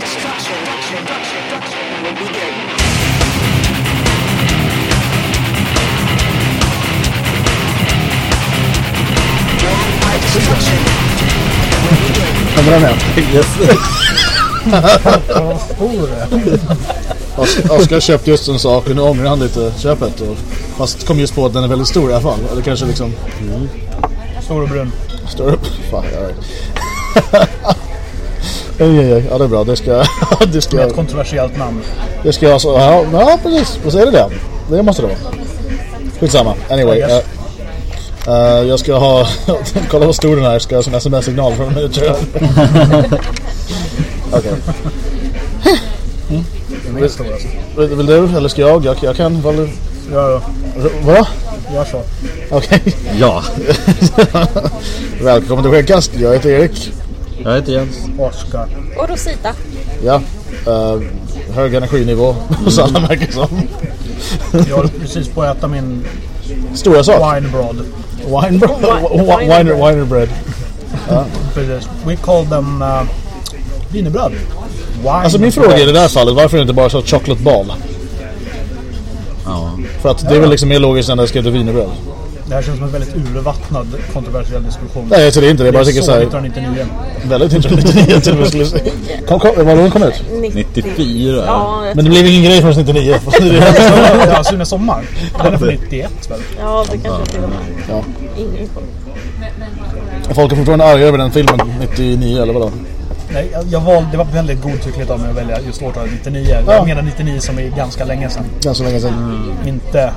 destruction will begin. Worldwide destruction will begin. Kommer den med? Os- Oskar köpte just en sak och nu ångrar han lite köpet. Och, fast kom just på att den är väldigt stor i alla fall. Eller kanske liksom Stor och brun. står upp. Fan, right. Oj, oj, oj. Ja, det är bra. Det ska, det ska, ett kontroversiellt namn. det ska jag så. Ja, ja, precis. Vad säger du det? Det måste det vara. Skitsamma. Anyway. Yes. eh, eh, jag ska ha... kolla vad stor den är. Ska jag ha som sms-signal från mig tror jag. Okej. Är stor alltså. Vill, vill du? Eller ska jag? Jag, jag kan. Vad? Gör, Va? gör så. Okej. Ja, Välkommen till Skäggkast. Jag heter Erik. Jag heter Jens. Oscar. Och Rosita. Ja. Uh, hög energinivå hos alla märken som. Jag håller precis på att äta min Stora sak. wine broad. Wine bread. Wi- Winer, winer bread. Precis. We call them uh, wienerbröd. Wine Alltså min fråga i det där fallet, varför är det inte bara så chocolate ball? Ja. För att det är väl liksom mer logiskt än när jag skrev till wienerbröd. Det här känns som en väldigt urvattnad kontroversiell diskussion. Nej, jag tror det är inte det. Jag bara tycker så såhär, 1999. väldigt intressant till och med skulle jag säga. Kom, kom, var den kom ut? 94. Ja, Men det blev ingen grej förrän 99. ja, Sune Sommar. Den är från 91 väl? Ja, det kanske till och med. Ja. Ingen koll. Folk är fortfarande arga över den filmen 99 eller vadå? Nej, jag, jag valde, det var väldigt godtyckligt av mig att välja just årtalet 99. Ja. Jag menar 99 som är ganska länge sedan. Ganska länge sedan. Inte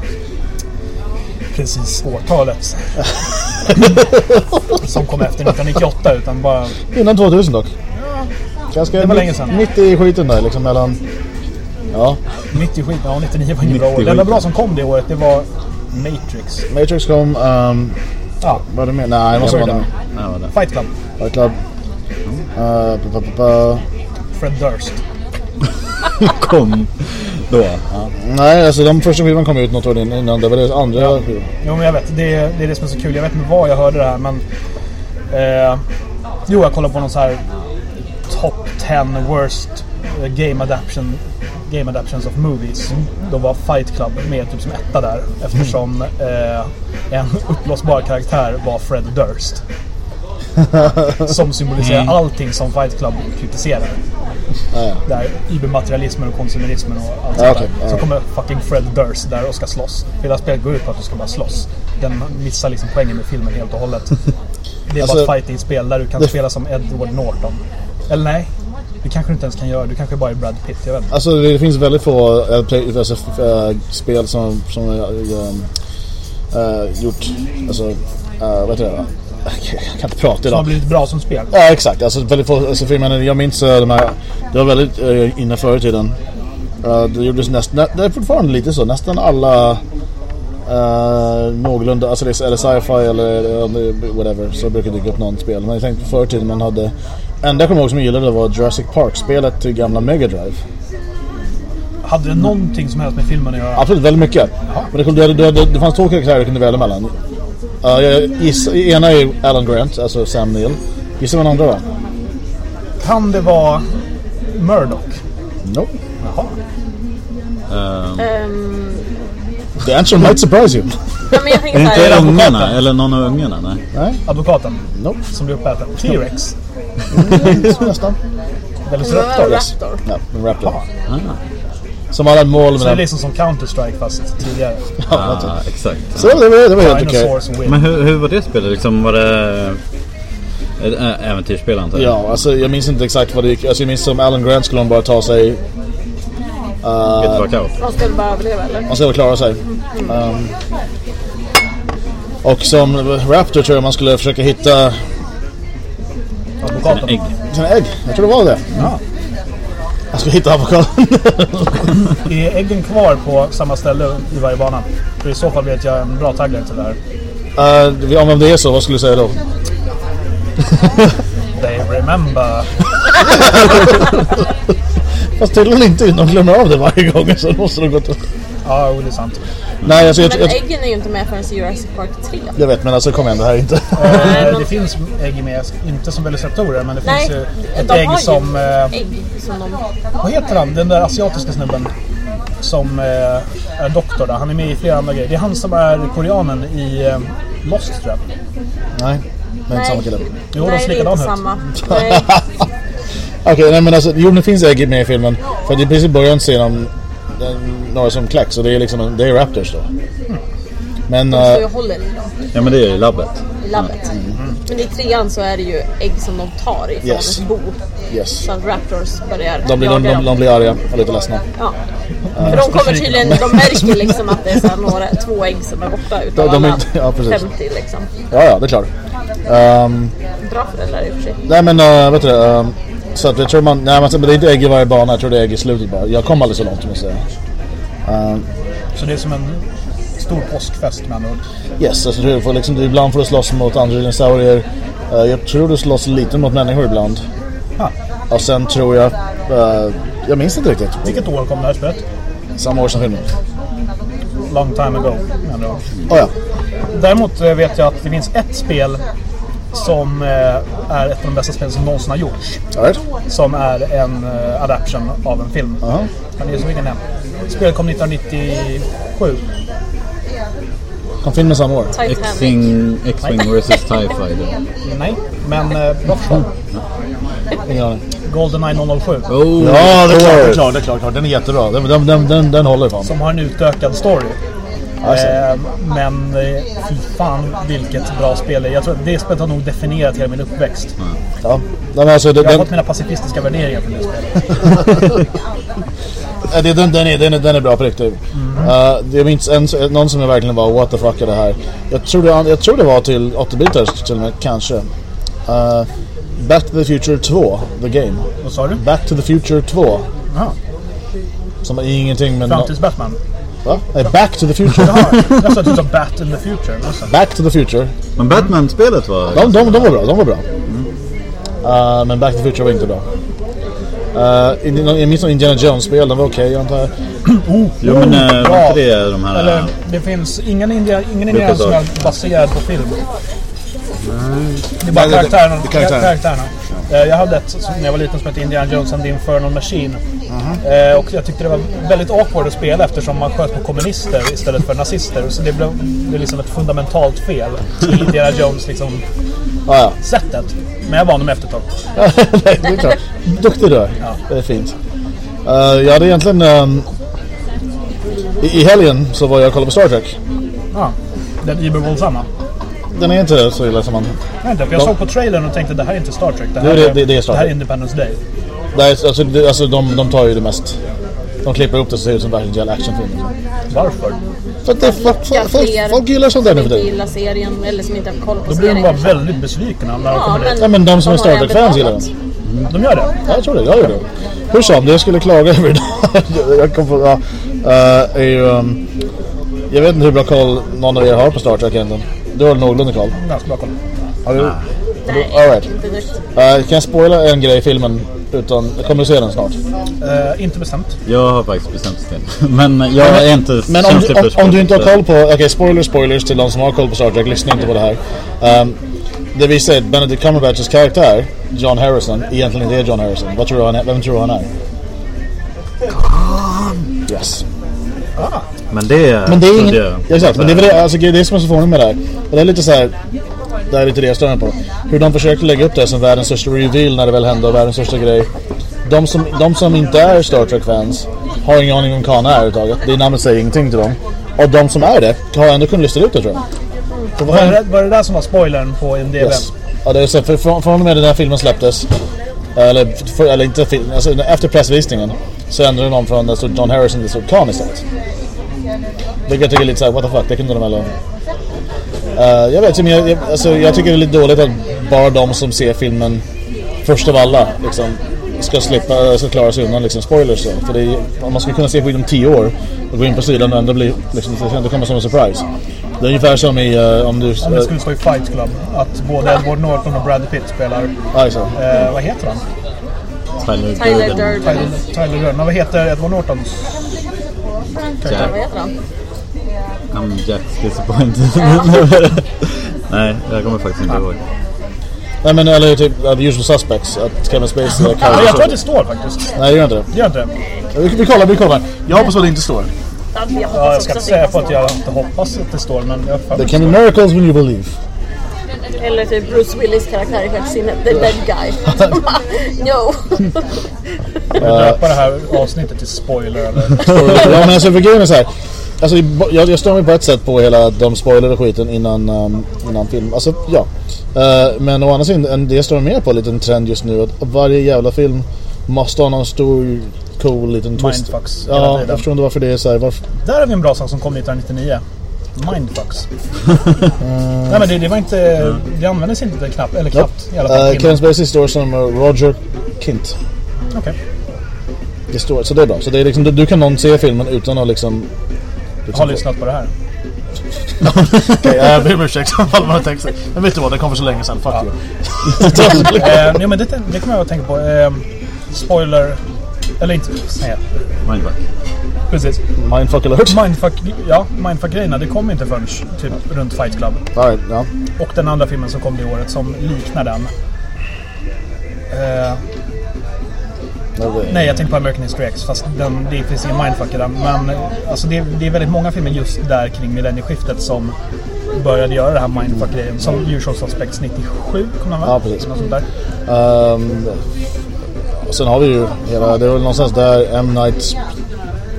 precis årtalet. som kom efter 1998 utan bara... Innan 2000 dock. Ganska det var länge sedan. Mitt i skiten där liksom mellan... Ja. Mitt i skiten. Ja, 99 var inget bra 90 år. Det enda bra som kom det året det var Matrix. Matrix kom... Um, Ja, var det med? Nej, det måste vara. Ja, det. Fight Club. Fight Club. Uh, pa, pa. Fred Durst. Kom då. Ja. Nej, alltså de första skivan kom ut något år innan. Det var det andra skivan. Jo men jag vet, det är, det är det som är så kul. Jag vet inte var jag hörde det här men... Eh, jo, jag kollade på någon så här Top 10 worst eh, game adaption Game adaptions of movies. Då var Fight Club med typ som etta där. Eftersom eh, en uppblåsbar karaktär var Fred Durst. Som symboliserar allting som Fight Club kritiserar. Ja. Där übermaterialismen och konsumerismen och allt Ja, sånt där. Så kommer fucking Fred Durst där och ska slåss. Hela spelet går ut på att du ska bara slåss. Den missar liksom poängen med filmen helt och hållet. Det är Alltså- bara ett fighting-spel där du kan Det- spela som Edward Norton. Eller nej, det kanske du inte ens kan göra. Du kanske bara är Brad Pitt, jag vet inte. Alltså det finns väldigt få äh, play, alltså, äh, spel som, som äh, äh, gjort, alltså, vad heter det? Jag kan inte prata Som har idag. blivit bra som spel. Ja exakt, alltså väldigt få, alltså, för jag, menar, jag minns äh, de här, det var väldigt äh, inne förr i tiden. Äh, det gjordes nästan, det är fortfarande lite så, nästan alla Uh, någorlunda, alltså det är, eller sci-fi eller uh, whatever så brukar det dyka upp något spel. Men jag tänkte förr i tiden man hade Enda jag kommer ihåg som jag gillade var Jurassic Park-spelet till gamla Mega Drive. Hade det någonting som helst med filmen att göra? Absolut, väldigt mycket. Men det, det, det, det fanns två karaktärer du kunde välja mellan. Uh, jag gissar, ena är Alan Grant, alltså Sam Neill. Gissa den andra var? Kan det vara Murdoch? Nope. Jaha. Ehm, Ehm, The answer might surprise you. ja, men jag är det inte ungarna? Eller någon av ungarna? Nej. Nej, Advokaten nope. som blir uppäten. T-Rex. Nästan. Velociraptor. Yes. Raptor. Ja, en Raptor. Ah, Som hade ett mål Så det är liksom som Counter-Strike fast tidigare. ah, exakt. Så det var, det var helt okej. Win. Men hur, hur var det spelet? Liksom, var det ett ä- äventyrsspel antar jag? Ja, alltså jag minns inte exakt vad det gick. Alltså jag minns som Alan Grant skulle hon bara ta sig... Fuck out. Man skulle bara överleva eller? Man skulle klara sig. Um, och som Raptor tror jag man skulle försöka hitta Advokaten. Ägg. sina ägg. Jag tror det var det. Ja. Jag skulle hitta avokaden. Är äggen kvar på samma ställe i varje bana? För i så fall vet jag en bra tagline till det här. uh, om det är så, vad skulle du säga då? They remember. Fast tydligen inte. De glömmer av det varje gång. Så måste de gå till... Ja, det är sant. Nej, alltså, jag, Men jag, äggen är ju inte med förrän Jurassic Park 3. jag vet, men alltså kom igen, det här är inte... Eh, det finns ägg med, inte som velociraptorer, men det Nej, finns ju ett de ägg som... Eh, ägg som de... vad heter han? Den där asiatiska snubben. Som eh, är doktor där. Han är med i flera andra grejer. Det är han som är koreanen i Lost tror jag. Nej, det är inte samma kille. Jo, de Nej, ser det är likadan inte ut. samma. Nej, Okej, nej men alltså, jo det finns ägg med i filmen. För att i precis i början ser de några som kläcks och det är liksom, en- det är Raptors då. Men, de står ju eh, och håller i dem Ja men det är labbet. i labbet. Men i trean så är det ju ägg som de tar ifrån Yes. ett bo. yes. Så att Raptors börjar De blir, de, de, de blir arga och lite ledsna. Ja. För de kommer tydligen, de märker liksom att det är så några, två ägg som är borta utav De- de är alla inte- ja, precis. 50 liksom. Ja, ja, det är klart. Ehm, Bra föräldrar i och för sig. nej men, uh, vet du det, ehm, Så att jag tror man, nej men det är inte ägg i varje bana, jag tror det är ägg i slutet bara. Jag kom aldrig så långt måste jag säga. Ehm, Så det är som en stor påskfest med andra ord. Yes, alltså du får liksom, ibland får du slåss mot andra dinosaurier. Eh, jag tror du slåss lite mot människor ibland. Ah. Och sen tror jag, eh, jag minns inte riktigt. Vilket år kom det här spelet? Samma år som filmen. Long time ago. med andra ord. Oh, ja. Däremot vet jag att det finns ett spel som eh, är ett av de bästa spelen som någonsin har gjorts. Right. Som är en eh, adaption av en film. Aha. Kan ni gissa vilken det är? Spelet kom 1997. Kom filmen samma år? X-Wing vs TIE Fighter. Nej, men eh, bra förslag. Aning. Goldeneye 007. Oh! Ja, det är klart, det är klart, det är klart, klart. Den är jättebra. Den, den, den, den, den håller fan. Som har en utökad story. Alltså. Eh, men eh, fy fan vilket bra spel det är. Jag tror att det spelet har nog definierat hela min uppväxt. Ja. Den, alltså, den, Jag har den, fått mina pacifistiska värderingar från det spelet. det- den, den, är, den, är, den är bra på riktigt. Eh, jag minns en, någon som jag verkligen var what the fuck är det här. Jag tror det, jag tror det var till 8-bitars till och med, kanske. Eh, Back to the Future 2, the game. Vad sa du? Back to the Future 2. Jaha. Som är ingenting med... Framtids Batman. Va? Nej, Back to the Future. Jaha, jag sa du sa Bat in the Future. Alltså. Back to the Future. Men Batman-spelet var... De, de, de var bra, de var bra. Eh, men Back to the Future var inte bra. Uh, in, jag minns någon Indiana Jones-spel, de var okej antar jag. Jo men äh, var inte det de här... Eller, det finns ingen Indiana, ingen Indiana som är baserad på film. Det är bara Nej, det- karaktärerna. det är karaktärerna. karaktärerna. Eh, Jag hade ett som när jag var liten som hette Indiana Jones and the Infernal Machine. Eh, Och jag tyckte det var väldigt awkward att spela eftersom man sköt på kommunister istället för nazister. Så det blev, det blev liksom ett fundamentalt fel i Indiana Jones liksom, Ah, ja. sättet. Men jag var honom efter ett tag. Nej, det är klart. Duktig du är. Det är fint. Uh, jag hade egentligen... ehm, i, I helgen så var jag och kollade på Star Trek. Ja, den ibervåldsamma. Den är inte så illa som man... Nej, inte, för jag såg på trailern och tänkte det här är inte Star Trek. Det här, det- är, det- det är Star det här är Trek. Independence Day. Nej, alltså, det, alltså de, de tar ju det mest... De klipper upp det så ser det ut som verkligen jävla actionfilm. Varför? För att det, folk, Ja, folk, folk gillar sånt där nu för tiden. gillar serien eller som inte har koll på Då blir de bara väldigt besvikna när de Ja, kommer dit. Nej men de som är har Star Trek-fans gillar den. De gör det? Ja, jag tror det. Jag gör det. Hur som, det jag skulle klaga över idag. jag kom på, ja, eh, är ju... Um, jag vet inte hur bra koll någon av er har på Star Trek egentligen. Du har någorlunda koll. Ganska bra koll. Har du? Nej, All right. inte direkt. Eh, kan jag spoila en grej i filmen? Utan, jag kommer att se den snart. Eh, inte bestämt. Jag har faktiskt bestämt det. Men jag är inte Men om, du- om, om du inte har koll på... Okej, spoilers, spoilers till de som har koll på Star Trek. Lyssna inte på det här. Um, det visar att Benedict Cumberbatchs karaktär, John Harrison, egentligen inte är John Harrison. Vad tror du han är? Vem tror du han är? Yes. Men det Men det är ingen... jag. Ja, exakt, men det är det, alltså, det är det som är så fånigt med det här. Och det är lite så här... Det är lite det jag stör på. Hur de försökte lägga upp det som världens största reveal när det väl hände och världens största grej. De som, de som inte är Star Trek-fans har ingen aning om vad han är överhuvudtaget. Det namnet säger ingenting till dem. Och de som är det har ändå kunnat lista ut det tror jag. Så Var det, var det där som var spoilern på IMDB? Yes. Ja, det är så, för från, från och med den här filmen släpptes, eller, för, eller inte film, alltså, efter pressvisningen, så ändrade de från det stod John Harrison till det stod Khan istället. Vilket jag tycker är lite såhär, what the fuck, det kunde de väl ha... Uh, jag vet inte, men jag, jag, alltså, jag tycker det är lite dåligt att bara de som ser filmen först av alla liksom, ska slippa, ska klara sig undan liksom, spoilers. Så. För det är, om man ska kunna se på om tio år och gå in på sidan och ändå bli, liksom, det komma som en surprise. Det är ungefär som i, eh, om du... Om det skulle stå i Fight Club. Att både Edward Norton och Brad Pitt spelar. Eh, vad heter han? Tyler, Tyler Durden. Tyler, Tyler Durden. Vad heter Edward Nortons? Vad heter han? I'm Jack's disappointed. Nej, jag kommer faktiskt inte ihåg. Nej men eller typ uh, The Usual Suspects. Att Kevin Spacey är Ja, jag tror att det står faktiskt. Nej det gör inte det. Det gör inte det. Vi, vi kollar, vi kollar. Jag hoppas att det inte står. Ja, jag Ja, jag ska inte säga på att jag inte hoppas att det står, men jag There can be miracles when you believe. Eller typ Bruce Willis karaktär i Kvartsinnet, The Dead Guy. no! att döpa det här avsnittet till spoiler eller... ja men alltså för grejen är så här. Alltså, jag, jag stör mig på ett sätt på hela de spoilade skiten innan, um, innan film. Alltså ja. Eh, men å andra sidan, det jag stör mig mer på en trend just nu. Att varje jävla film måste ha någon stor cool liten twist. Mindfucks Ja, jag förstår inte varför det är så här. Varför, Där har vi en bra sak som kom 1999. Mindfucks. Nej men det, det var inte... Det användes inte knappt, eller knappt i alla fall. Uh. Kevin Spacey står som uh, Roger Kint. Okej. Det står, så det är bra. Så det är liksom, du, du kan någon se filmen utan att liksom... Har lyssnat på det här. Jag ber om ursäkt om man har tänkt sig. Men vet du vad, det kom för så länge sedan. Fuck you. eh, men det, det kommer jag att tänka på. Eh, spoiler... Eller inte... Nej, Mindfuck. precis. Mindfuck alert. Mindfuck, ja, Mindfuck-grejerna, det kom inte förrän typ runt Fight Club. Right, ja. Och den andra filmen som kom det året som liknar den. Eh, nej, jag tänkte på American History X, fast den, det finns ingen mindfuck i den. Men eh, alltså, det, det är väldigt många filmer just där kring millennieskiftet som började göra det här mindfuck-grejen. Som Usual Suspects 97, kommer den va? Ja, precis. Något sånt där. Um, och sen har vi ju hela, det är väl någonstans där M. Night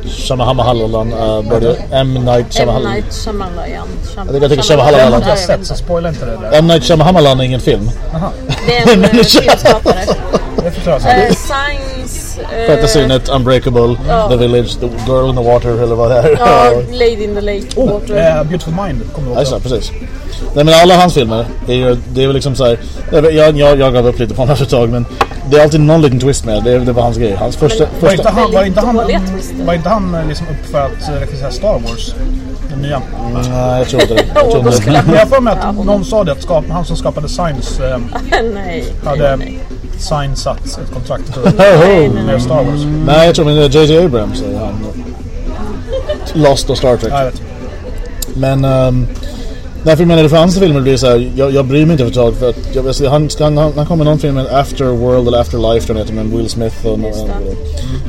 Shyamalan uh, började. M. Night M. Shyamalan. Night Shyamalan. Jag tycker- jag Den Shyamalan- har inte jag sett, så spoila inte det där. M. Night Shyamalan är ingen film. Det är en eh, filmskapare. Det förklarar sig. Eh, Science... Fantasynet, Unbreakable, Ja. The Village, The Girl in the Water eller vad det är. Ja, Lady in the Lake Oh, Water. eh, Beautiful Mind kommer du Ja, ihåg. det, precis. Nej men alla hans filmer är ju, det är väl liksom så här. Jag, jag, jag, gav upp lite på honom efter ett tag men det är alltid någon liten twist med det. Det var hans grej. Hans första... Var inte första han, var inte han, Väldigt dåliga twister. var inte han liksom upp för att eh, regissera Star Wars? Den nya. nej, jag tror inte det. Jag tror inte det. Men jag för mig att någon sa det att han som skapade Signs eh, nej, hade nej, nej. Sign satt ett kontrakt med. Star Wars. Nej, jag tror men det är J.J. Abrams han. Lost och Star Trek. Ja, jag vet. Men um, därför menar jag för hans filmer blir det så här, jag, jag bryr mig inte för ett tag för att jag, jag, han, ska, han, han kommer någon film med Afterworld eller Afterlife tror jag den heter med Will Smith och Just det.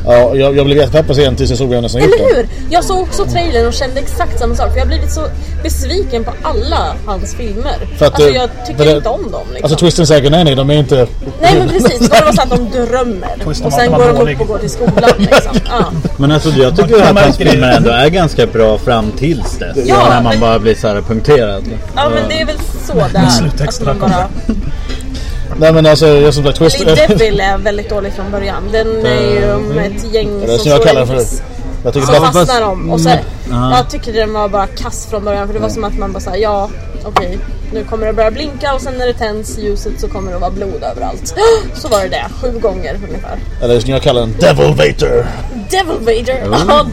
Ja, och jag, jag blev jättepepp på sen tills jag såg vad jag nästan Eller den. hur? Jag såg också trailern och kände exakt samma sak. För jag har blivit så besviken på alla hans filmer. För att alltså det- jag för tycker det- inte om dem liksom. Alltså twisten säger nej nej, de är inte... Nej men precis, bara det så att de drömmer. Twisten Och sen går de upp och går till skolan liksom. Ja. Men alltså jag tycker att hans det. filmer ändå är ganska bra fram tills dess. Ja, när man men- bara blir så här punkterad. Ja men det är väl så där. Man bara... Nej men alltså, jag som sagt twist... Devil är väldigt dålig från början. Den är ju om ett gäng Det är som som jag kallar för... Jag tycker Så bara... fastnar de. Och så, Ja. jag tycker den var bara kass från början. För det var som att man bara såhär, ja okej. Nu kommer det börja blinka och sen när det tänds ljuset så kommer det att vara blod överallt. Så var det det, sju gånger ungefär. Eller som jag kallar den, Devil Vader. Devil Vader! Ja,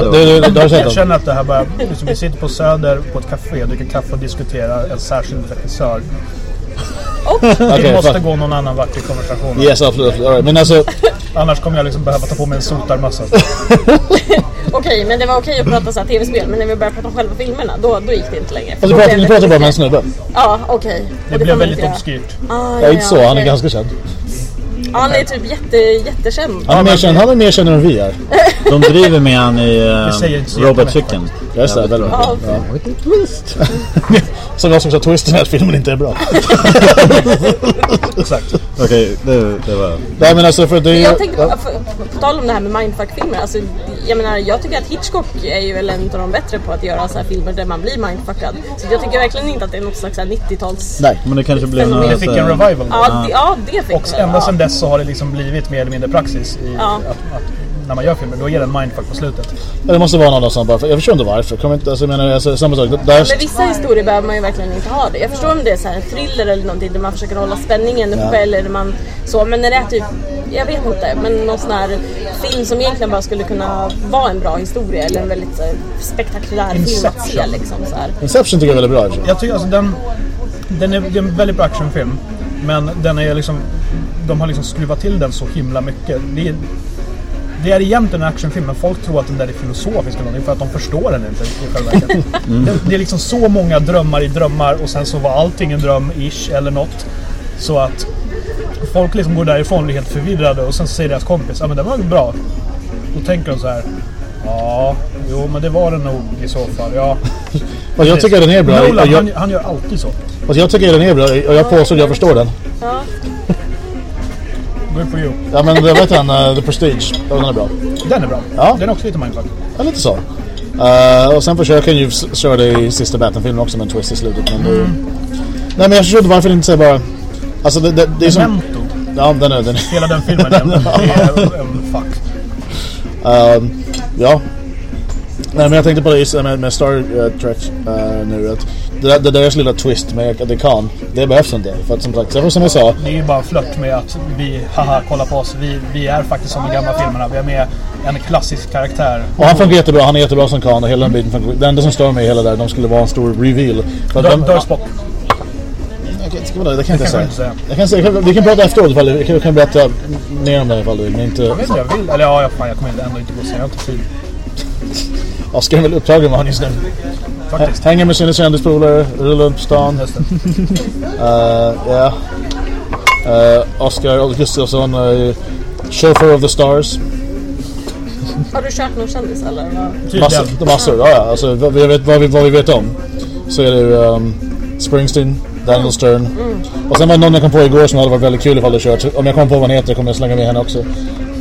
det, det, Det Jag känner att det här bara... Liksom, vi sitter på Söder på ett café, dricker kaffe och diskuterar en särskild regissör. Vi Okej, måste fan. gå någon annan vart i konversationen. Yes, absolut. Right. Men alltså, Annars kommer jag liksom behöva ta på mig en sotarmössa. Okej, men det var okej att prata så här tv-spel. Men när vi började prata om själva filmerna, då, då gick det inte längre. Alltså pratar, ni det pratar bara med en snubbe. Ja, okej. Det Och blev väldigt obskyrt. Ah, Ja, inte så, han är ganska känd. Ja, han är typ jätte, jättekänd. Han är, mer känd, han är mer känd än vi är. De driver med han i Det säger inte uh, så Robot. Chicken. Just det, väldigt Ja, bra. Ja. Som jag som sa, twisten är att filmen inte är bra. Exakt. Okej, det, det var... Nej men alltså för det är ju... Jag tänkte på, för, på tal om det här med mindfuck-filmer. Alltså, jag menar, jag tycker att Hitchcock är ju väl en av de bättre på att göra så här filmer där man blir mindfuckad. Så jag tycker verkligen inte att det är något slags så här 90-tals... Nej. Men det kanske blev något... Det fick en revival. Ja, det, ja, det fick Och ända ja. sedan dess så har det liksom blivit mer eller mindre praxis i Ja. att, att när man gör filmer, då är det en mindfuck på slutet. Ja, Det måste vara någon som bara... Jag förstår inte varför. Kommer inte, alltså, jag menar, alltså, samma sak. Där, Men vissa historier behöver man ju verkligen inte ha det. Jag förstår om det är så här en thriller eller någonting där man försöker hålla spänningen uppe eller man så. Men när det är typ, jag vet inte, men någon sån här film som egentligen bara skulle kunna vara en bra historia eller en väldigt så här, spektakulär film att se Inception. liksom så här. Inception tycker jag är väldigt bra. Jag tycker alltså den, den är, det är en väldigt bra actionfilm. Men den är liksom, de har liksom skruvat till den så himla mycket. Det är, det är egentligen en actionfilm, men folk tror att den där är filosofisk eller någonting för att de förstår den inte i själva verket. Det, det är liksom så många drömmar i drömmar och sen så var allting en dröm, ish, eller något. Så att folk liksom går därifrån och blir helt förvirrade och sen säger deras kompis ja men det var ju bra. Då tänker de så här. Ja, jo men det var det nog i så fall. Ja. Fast jag tycker den är bra. Nolan, jag, han, han gör alltid så. fast jag tycker den är bra. Och jag påstår att jag förstår den. Ja. Good for you. Ja men det vet den, uh, The Prestige. Den är bra. Den är bra. Ja. Den är också lite mindfuck. Ja, lite så. Uh, och sen försöker ju s- köra det i sista Batman-filmen också med en twist i slutet. Men då... Nej men jag förstår inte varför det inte säger bara... Alltså det, det, det är som... Memento. Ja, den är... Den. Hela den filmen det är en fuck. Ehm, ja. Nej men jag tänkte på det just med, med Star eh, Trek eh, nu. Att det, där, det deras lilla twist med det kan. Det behövs inte. För att som sagt, som jag sa. Det är ju bara en flört med att vi, haha, kolla på oss. Vi, vi är faktiskt som de gamla filmerna. Vi är med en klassisk karaktär. Och han funkar jättebra. Han är jättebra som kan. Och hela den biten funkar. Det enda som stör mig hela där. De skulle vara en stor reveal. För att Dör, Spock. Ska det? Det kan jag inte jag inte säga. Jag kan säga. Vi kan prata efteråt ifall du kan, kan berätta mer om det ifall du vill. Men inte... Jag vet inte, jag vill. Eller ja, fan, jag kommer ändå inte gå och säga. Jag har inte tid. Oskar är väl upptagen med han just nu. Faktiskt. Hänger med sina kändispolare, rullar runt på stan. Just det. Uh, ja. Uh, Oscar Gustafsson, uh, chauffeur of the stars. Har du kört någon kändis eller? vad? Massor, massor ja, ja. Alltså, vad, vi vet, vad, vi, vad vi vet om. Så är det um, Springsteen, Daniel Stern. Och sen var det någon jag kom på igår som hade varit väldigt kul ifall du kört. Om jag kommer på vad han heter kommer jag slänga med henne också.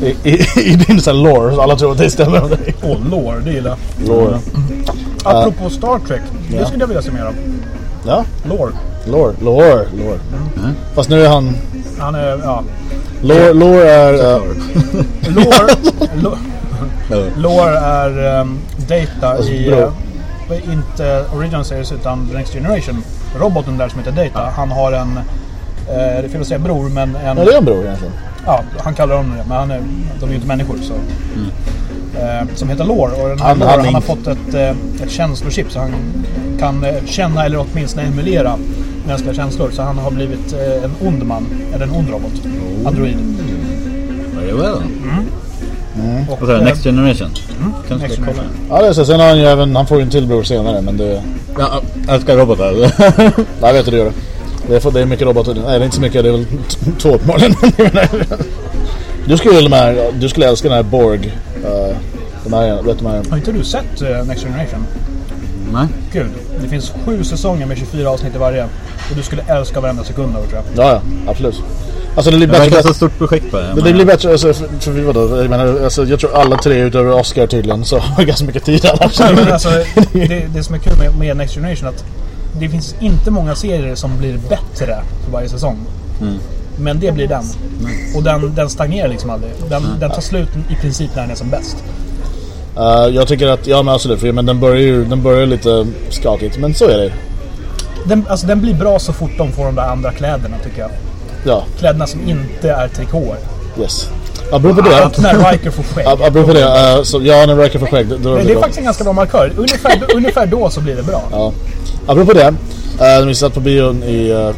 I, i, i din sån lore, så alla tror att det stämmer. Åh, lore. Det gillar jag. Lore. Apropå Star Trek. Det Ja. skulle jag vilja se mer av. Ja, Lore. lore, lore, lore. Fast nu är han... Han är, ja. Lore, lore är... Uh, Lore, lo, Lore är um, Data Alltså, i, uh, inte Original Series utan The Next Generation. Roboten där som heter Data, han har en, uh, det är fel att säga bror, men en, ja, det är en bror egentligen. ja, han kallar dem det, men han är, de är ju inte människor så. Eh, som heter Lore och den här Han- Lore, han har fått ett, eh, ett känslochip så han kan eh, känna eller åtminstone emulera mänskliga känslor. Så han har blivit eh, en ond man, eller en ond robot. Android. Very well. Och, Vad sa du? eh, Next Generation? Kanske Next. Generation. Ja, det är så. Sen har han ju även... Han får ju en till bror senare, men det... Ja, jag älskar robotar. Jag vet hur du gör det. Det är, för- det är mycket robotar. Nej, det är inte så mycket. Det är väl två uppenbarligen. du skulle de här, Du skulle älska den här Borg. Uh, de här, vet de här... Har inte du sett eh, Next Generation? Nej. Gud, det finns sju säsonger med 24 avsnitt i varje. Och du skulle älska varenda sekund av det tror jag. Ja, ja. Absolut. Alltså det blir Det verkar bättre... så stort projekt bara. Det, det blir bättre, alltså, för, för vi vadå? Jag menar, alltså, jag tror alla tre utöver Oscar tydligen så har ganska mycket tid annars. Nej, men alltså, det, det som är kul med, med Next Generation är att det finns inte många serier som blir bättre för varje säsong. Men det blir den. Och den, den stagnerar liksom aldrig. Den, den tar slut i princip när den är som bäst. Uh, jag tycker att, ja men absolut, men den börjar ju den börjar lite skakigt. Men så är det Den, alltså, den blir bra så fort de får de där andra kläderna tycker jag. Ja, Kläderna som inte är trikåer. yes. Apropå det. Och när Riker får skägg. ap- Apropå det, uh, så, ja när Riker får skägg. Då, då Det, är faktiskt en ganska bra markör. Ungefär, ungefär då så blir det bra. Ja. Apropå det. Uh, vi satt på bion i... Uh, uh,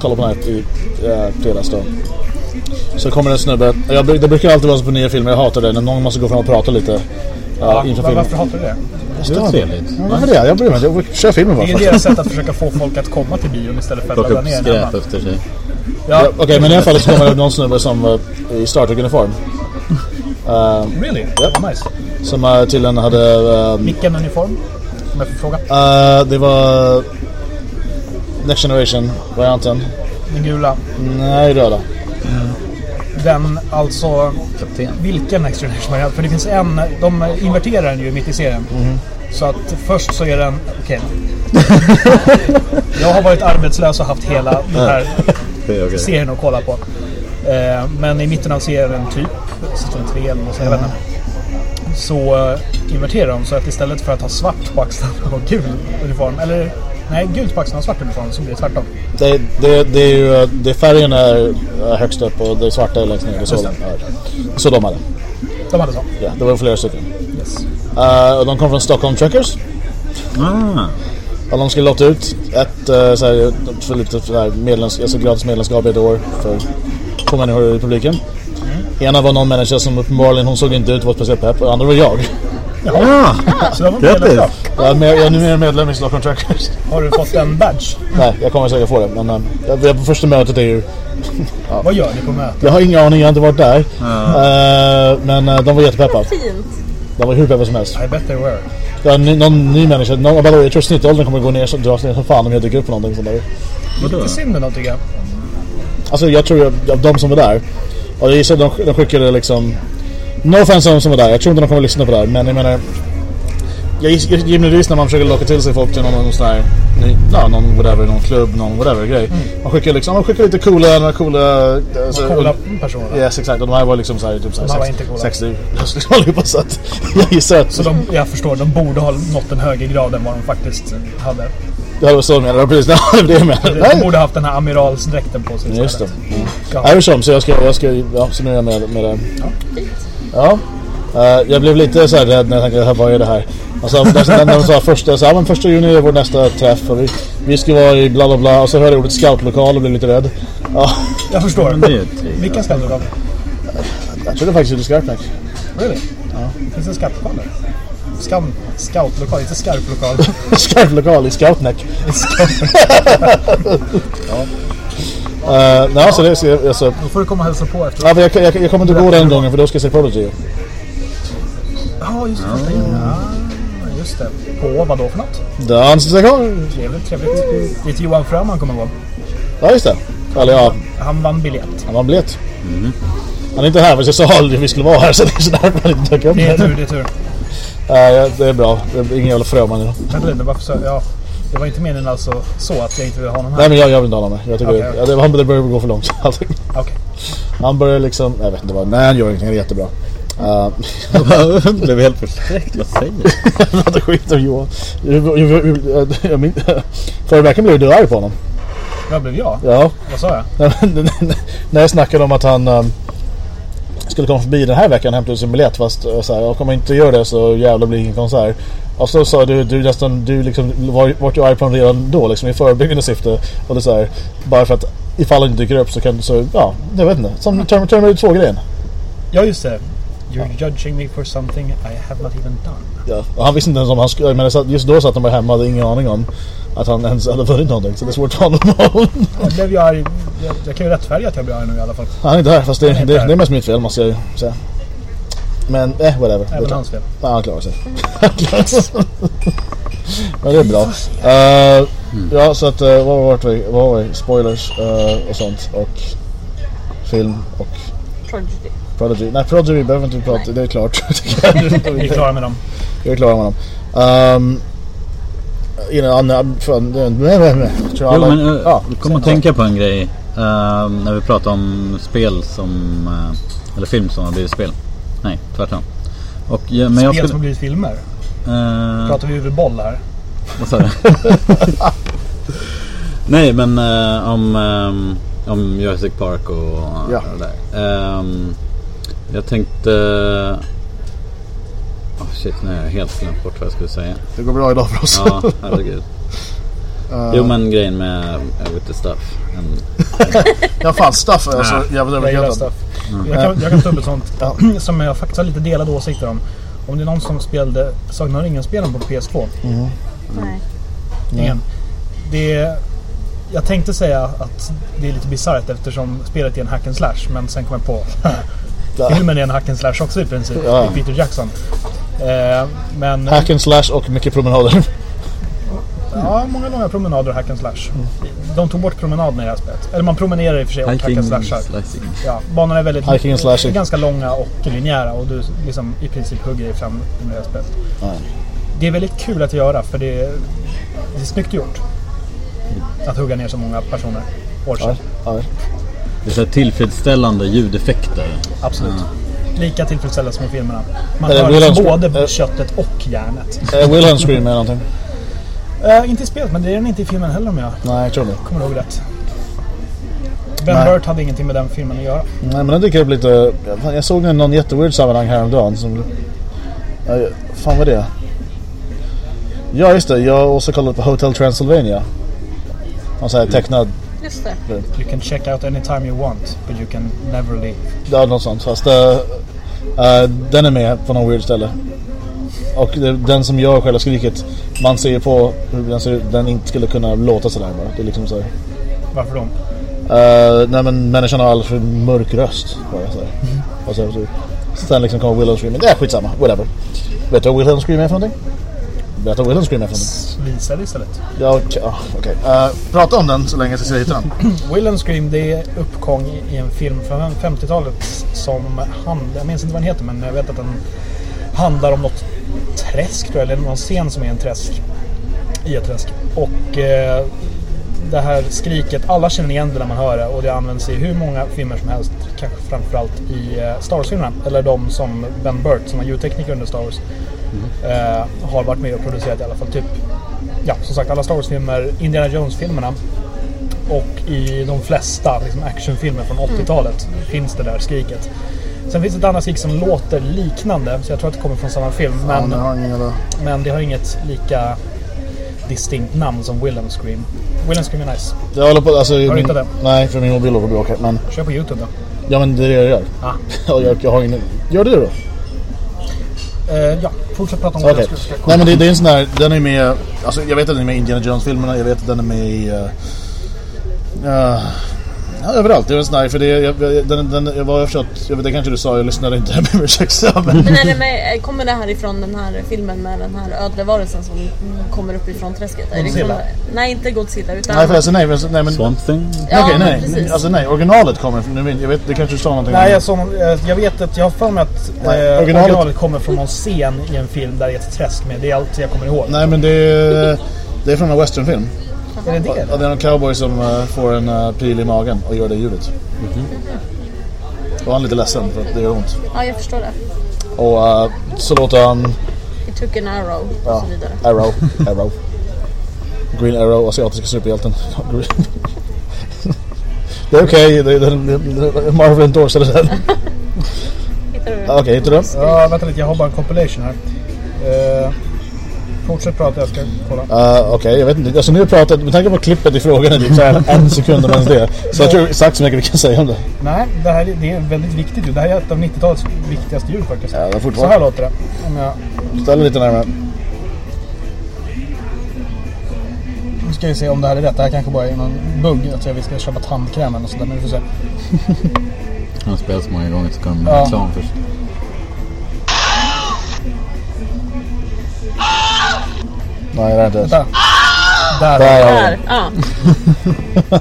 kollade på den här i uh, fredags då. Så kommer en snubbe. Jag, det brukar alltid vara så på nya filmer. Jag hatar det. När någon måste gå fram och prata lite. Uh, Ja, inför var, filmen. varför hatar du det? Det är trevligt. Ja, varför det? Jag bryr mig. Jag kör filmen bara. Det är först. deras sätt att försöka få folk att komma till bion istället för att Plocka ladda upp ner den skräp hemma. efter sig. Ja, Ja, Okej, men i alla fall så kommer det någon snubbe som uh, i Star Trek-uniform. Uh, Really? Ja. Oh, nice. som uh, tydligen hade... Uh, Vilken uniform? Om jag får fråga. uh, det var... Next Generation-varianten. Den gula. Nej, röda. Den alltså... Kapten. Vilken Next Generation variant? För det finns en... De inverterar den ju mitt i serien. Så att först så är den... Okej. jag har varit arbetslös och haft hela den här okej. serien att kolla på. Eh, men i mitten av serien, typ säsong 3 eller något, så jag vet inte. Så eh, inverterar de så att istället för att ha svart på axlarna och gul uniform, eller nej, gult på axlarna och svart uniform, så blir det tvärtom. Det, det, det är ju... Det färgen är högst upp och det svarta är längst ner. Så, så de hade. De hade så. Ja, det var flera stycken. Yes. Uh, och de kom från Stockholm Truckers. Ah. Och de skulle lotta ut ett uh, så här, för lite så här medlems, alltså gratis medlemskap i ett år för två människor i publiken. Ena var någon människa som uppenbarligen hon såg inte ut att vara speciellt pepp och andra var jag. Ja! Så det var medlemskap. Jag är, med, jag är numera medlem i Stockholm Trackers. Har du fått en badge? Nej, jag kommer säkert få det. Men jag, jag, på första mötet är ju... Vad gör ni på mötet? Jag har ingen aning, jag har inte varit där. Eh, men äh, de var jättepeppade. Fint. De var hur peppade som helst. I bet they were. Ja, ny, någon ny människa. Någon, by the way, jag tror snittåldern kommer gå ner så dras ner som fan om jag dyker upp på någonting sånt där. Vadå? Lite synd ändå tycker jag. Alltså jag tror att de som var där. Och jag gissar att de, de skickade liksom... No offense de som var där. Jag tror inte de kommer lyssna på det här. Men jag menar... Jag givetvis när man försöker locka till sig folk till någon, någon sån här... Ja, någon whatever, någon klubb, någon whatever grej. Man skickar liksom, man skickar lite coola, några coola... Alltså, Coola personer. Yes, exakt. Och de här var liksom såhär, typ såhär, De här var sex- inte coola. 60 liksom allihopa. Så att jag gissar att... Så de, jag förstår, de borde ha nått en högre grad än vad de faktiskt hade. Det var så jag menade. Precis, det var det jag menade. De borde ha haft den här amiralsdräkten på sig Just det. istället. Ja. Så jag ska, jag ska, ja, så nu är jag med, med det. Ja. Eh, jag blev lite så här rädd när jag tänkte, "Här, vad är det här? Alltså, när de sa första, så, ja, men första juni är vår nästa träff och vi, vi ska vara i bla bla bla. Och så hörde jag ordet scoutlokal och blev lite rädd. Ja, Jag förstår. Det är. Vilka då? jag trodde faktiskt det var Skarpnäck. Really? Ja. Finns det en scoutlokal där? Skam, scoutlokal, inte skarplokal. Skarplokal i Scoutneck. ja. Uh, nej, så det alltså, Då får du komma och hälsa på efter. ja, jag, jag, jag kommer inte gå den gången för då ska jag se Prodigy. Ja, just det. Juni. Ja, just det. På vad då för något? Dansstation! Trevligt, trevligt. Lite Johan Fröman kommer ihåg. Ja, just det. Eller ja, Han vann biljett. han var biljett. Han är inte här, men jag sa aldrig vi skulle vara här så det är så därför han inte dök upp. Det är tur, det är tur. Nej, ja, det är bra. Det är ingen jävla fröman idag. Vänta lite, varför så? Ja. Det var inte meningen alltså så att jag inte ville ha honom här. Nej, men jag, jag vill inte ha honom med. Jag tycker ja, det, han börjar gå för långt. Okej. Han börjar liksom, jag vet inte vad. Nej, han gör ingenting. Han är jättebra. Uh, Jag blev helt förskräckt. Vad säger du? jag pratar skit om Johan. Jag- jag- jag- jag- jag Förra veckan blev du arg på honom. Vad blev jag? Ja. Vad sa jag? När jag snackade om att han um, skulle komma förbi den här veckan och hämta ut sin biljett. Fast uh, så här, jag kommer inte göra det så jävla blir det ingen konsert. Och så sa du, du nästan, du liksom var, vart ju arg på honom redan då liksom i förebyggande syfte. Och det är så här, bara för att ifall han inte dyker upp så kan du så, ja, jag vet inte. Som Term- Terminator 2 grejen. Ja, just det. You're judging me for something I have not even done. Ja. Och han visste inte ens om han skulle, men det just då satt han bara hemma och hade ingen aning om att han ens hade vunnit någonting. Så det är svårt för honom att... Jag blev ju arg. Jag, jag kan ju rättfärdiga att jag blir arg nu i alla fall. Han är inte här, fast det, är det, här. det är mest mitt fel måste jag ju säga. Men eh, whatever. Även hans fel. Ja, han klarar sig. Han klarar sig. Men det är bra. Eh, Ja, så att uh, vad var vi? Vad var vi? Spoilers eh, och sånt. Och film och Prodigy. Prodigy. Nej, Prodigy behöver inte vi prata Det är klart. Vi är klara med dem. Jag är klar med dem. Um, innan nej, nej, nej. Tror Jo alla... men uh, ja, jag kommer att tänka på en grej. när vi pratar om spel som... eller film som har blivit spel. Nej, tvärtom. Och, ja, men jag Spel som har skulle... blivit filmer. eh, Pratar vi över boll här? Vad sa du? Nej men eh, om, eh, om Jurassic Park och Ja. det där. Ehm, jag tänkte... Oh shit, nu har jag helt glömt bort vad jag skulle säga. det går bra idag för oss. Ja, herregud. Jo men grejen med uh, with the stuff. En, ja, fan. Stuff är så jävla Jag gillar överskattat. Jag, kan, jag kan ta upp ett sånt som jag faktiskt har lite delade åsikter om. Om det är någon som spelade Sagan om ringen-spelen på PS2. Nej. Ingen. Det, jag tänkte säga att det är lite bisarrt eftersom spelet är en hack and slash. Men sen kom jag på filmen är en hack and slash också i princip. Ja. Peter Jackson. Eh, men Hack and slash och mycket promenader. Ja, många långa promenader och hack and slash. De tog bort promenaderna i det här spelet. Eller man promenerar i och för sig och hack and slashar. Ja, banorna är väldigt Hiking and slashing. ganska långa och linjära och du liksom i princip hugger dig fram under det här spelet. Ja. Det är väldigt kul att göra för det är, det är snyggt gjort. Att hugga ner så många personer. Ja, Orcher. ja. Det är så här tillfredsställande ljudeffekter. Absolut. Lika tillfredsställande som i filmerna. Man Eller hör både eh. köttet och järnet. Eh, Wilhelm Scream är någonting. Uh, inte i spelet, men det är den inte i filmen heller om jag Nej, jag tror det. kommer ihåg rätt. Ben Nej. Burt hade ingenting med den filmen att göra. Nej, men den dyker upp lite... Jag såg den i någon jätteweird sammanhang häromdagen som... Ja, fan vad är det? Ja, just det. Jag har också kollat på Hotel Transylvania. Någon sån här tecknad Just det. You can check out anytime you want, but you can never leave. Ja, något sånt. Fast uh, uh, den är med på någon weird ställe. Och den som gör själva skriket, man ser på hur den ser ut, den inte skulle kunna låta sådär bara. Det är liksom så här. Varför då? Uh, nej men människan har alldeles för mörk röst. Bara så här. Och så, så, sen liksom kommer Willow Scream. Det är skitsamma, whatever. Vet du vad Willow Scream är för någonting? Vet du vad Willow Scream är för någonting? Visa det istället. Ja, okej. ah, okej. Uh, prata om den så länge jag ska hitta den. Will and Scream det är uppgång i en film från 50-talet som handlar, jag minns inte vad den heter men jag vet att den handlar om något träsk tror jag, eller någon scen som är en träsk. I ett träsk. Och eh, det här skriket, alla känner igen det när man hör det och det används i hur många filmer som helst. Kanske framförallt i eh, Star Wars-filmerna. Eller de som Ben Burt, som var ljudtekniker under Star Wars, eh, har varit med och producerat i alla fall. Typ, ja som sagt alla Star Wars-filmer, Indiana Jones-filmerna och i de flesta liksom, actionfilmer från 80-talet finns det där skriket. Sen finns det ett annat skrik som låter liknande, så jag tror att det kommer från samma film. Ja, Men, har ingen jävla... men det har inget lika distinkt namn som Will and Scream. Will and Scream är nice. Jag håller på, alltså... min, hittat den? Nej, för min mobil låter bra. okej, Men, Kör på Youtube då. ja men det är det jag gör. Ah. Jag, jag har ingen... Gör du det då? Eh, ja, fortsätt prata om and Scream. Nej men det, det är en sån där, den är med, alltså jag vet att den är med i Indiana Jones-filmerna, jag vet att den är med i... Uh, uh, ja, överallt, det är en sån för det, jag, jag- den, den, jag var förstått, jag vet det kanske du sa, jag lyssnade inte med ursäkta men... Men är det med, kommer det här ifrån den här filmen med den här ödlevarelsen som kommer upp ifrån träsket? Är det Godzilla? från- Nej, inte Godzilla utan... Nej förresten, nej, men, nej men... Swamp Thing? Ja, men nej, precis. alltså nej, originalet kommer från, jag vet, det kanske du sa någonting Nej, jag, såg, eh, jag vet att jag har för mig att Nej, eh, originalet- originalet... kommer från någon scen i en film där det är ett träsk med. Det är allt jag kommer ihåg. Nej men det är, det är från en westernfilm. Är det det? Och det är en cowboy som eh, får en uh, pil i magen och gör det ljudet. Och han är lite ledsen för att det gör ont. Ja, jag förstår det. Och eh, så låter han He took an arrow och Ja, så vidare. Arrow, Arrow. Green Arrow, asiatiska superhjälten. det är okej, det, det, det, det, Marvel endorsade den. Hittar du? Okej, hittar du? Ja, vänta lite. Jag har bara en compilation här. Eh, fortsätt prata, jag ska kolla. Uh, Okej, jag vet inte. Alltså nu pratat, med tanke på klippet i frågan är det så här en sekund om ens det. Så jag tror sagt så mycket vi kan säga om det. Nej, det här är, det är väldigt viktigt ljud. Det här är ett av 90-talets viktigaste ljud faktiskt. Ja, det är Så här låter det. Om jag, Ställ lite närmare. nu ska vi se om det här är rätt. Det här kanske bara är någon bugg. Att vi ska köpa tandkräm eller sådär. Men vi får se. Han har spelat så många gånger så de Ja. reklam först. Nej, det är inte ens. Där. Där Där, ja.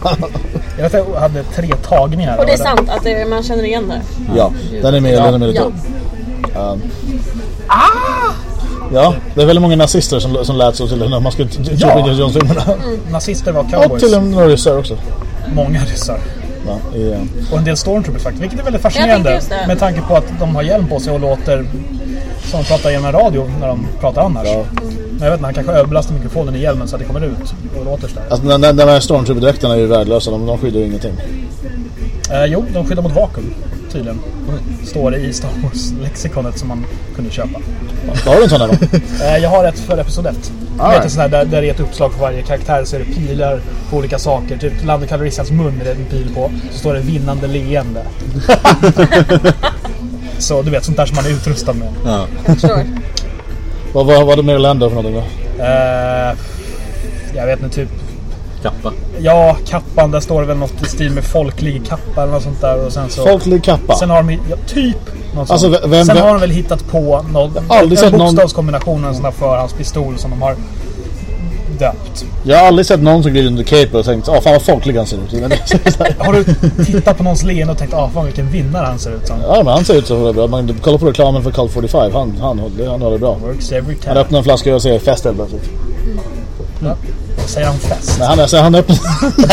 Jag vet att jag hade tre tagningar. Och det är sant att det, man känner igen det. Ja, den är med, Ja, den är med lite. ja. Um, Ja, det är väldigt många nazister som, som lät så till när man skulle Ja. Indiana Jones-filmerna. Nazister var Och cowboys. till och med några ryssar också. Många ryssar. Ja, i, eh, Och en del stormtroopers faktiskt. Vilket är väldigt fascinerande. Med tanke på att de har hjälm på sig och låter som pratar genom en radio när de pratar annars. Ja. Men jag vet inte, han kanske överbelastar mikrofonen i hjälmen så att det kommer ut och låter sådär. Alltså de, de, de här stormtrooper-dräkterna är ju värdelösa. De, de skyddar ju ingenting. Eh, jo, de skyddar mot vakuum. Tydligen. Står det i Star Wars-lexikonet som man kunde köpa. Har du en sån där då? Eh, jag har ett för Episod 1. All Vet right. sån här, där, där det är ett uppslag för varje karaktär så är det pilar på olika saker. Typ Lando Calrissians mun är det en pil på. Så står det vinnande leende. så du vet, sånt där som man är utrustad med. Ja. Vad, vad var det med Orlando för någonting då? Eh, jag vet inte, typ Kappa. Ja, kappan, där står det väl något i stil med folklig kappa eller något sånt där. Och sen så... Folklig kappa. Sen har de, ja, typ något Alltså, sånt. vem- Sen vem- har de väl hittat på någon, aldrig en sett någon- bokstavskombination, en sån där förhandspistol som de har döpt. Jag har aldrig sett någon som glider under cape och tänkt åh fan vad folklig han ser ut. Det- Har du tittat på någons leende och tänkt ah fan vilken vinnare han ser ut som? ja men han ser ut så bra. Man kollar på reklamen för Colt 45. Han, han, han, han har det bra. Works every Han time. öppnar en flaska och säger fest helt plötsligt. Säger han fest? Nej, han, alltså, han öppnar...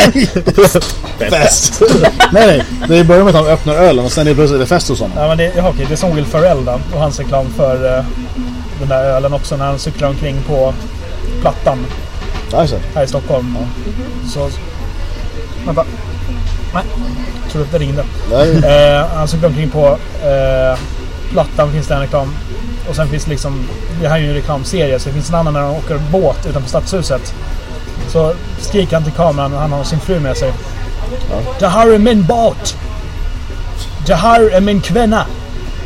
nej! fest! nej, nej. Det börjar med att han öppnar ölen och sen är det plötsligt det fest hos honom. Ja, men det, ja, okej, det är som Will Ferrell då, och hans reklam för eh, den där ölen också när han cyklar omkring på Plattan Alltså. här i Stockholm. Så... Vänta. Nej, jag tror att det ringde. Nej. Eh, han cyklar omkring på eh, Plattan finns det en reklam. Och sen finns det liksom, det här är ju en reklamserie, så det finns en annan när de åker båt utanför stadshuset. Så skriker han till kameran och han har sin fru med sig. Det här är min båt! Det här är min kvinna!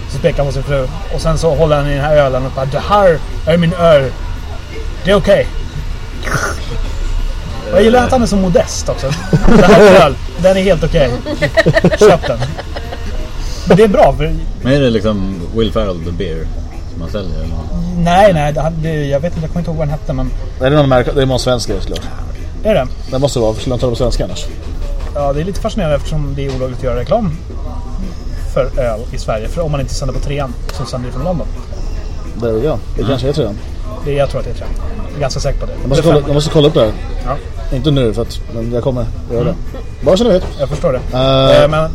Så pekar han på sin fru. Och sen så håller han i den här ölen och bara Det här är min öl. Det är okej. Och Jag gillar att han är så modest också. Det här är öl. Den är helt okej. Köp den. Men det är bra för Men är det liksom Will Ferrell the Beer som man säljer? Eller? Nej, nej. Det, det, jag vet inte, jag kommer inte ihåg vad den hette men... Är det någon märke? Det är någon svensk grej såklart. Är det? Det måste vara, för skulle han ta det på svenska annars? Ja, det är lite fascinerande eftersom det är olagligt att göra reklam för öl i Sverige. För om man inte sänder på trean som sänder från London. Där vi go. Det kanske är trean. Det, jag tror att det är trean. Jag är ganska säker på det. Jag måste, kolla, jag måste kolla upp det här. Ja, Inte nu, för att, men jag kommer göra det. Bara så ni vet. jag förstår det. Eh, men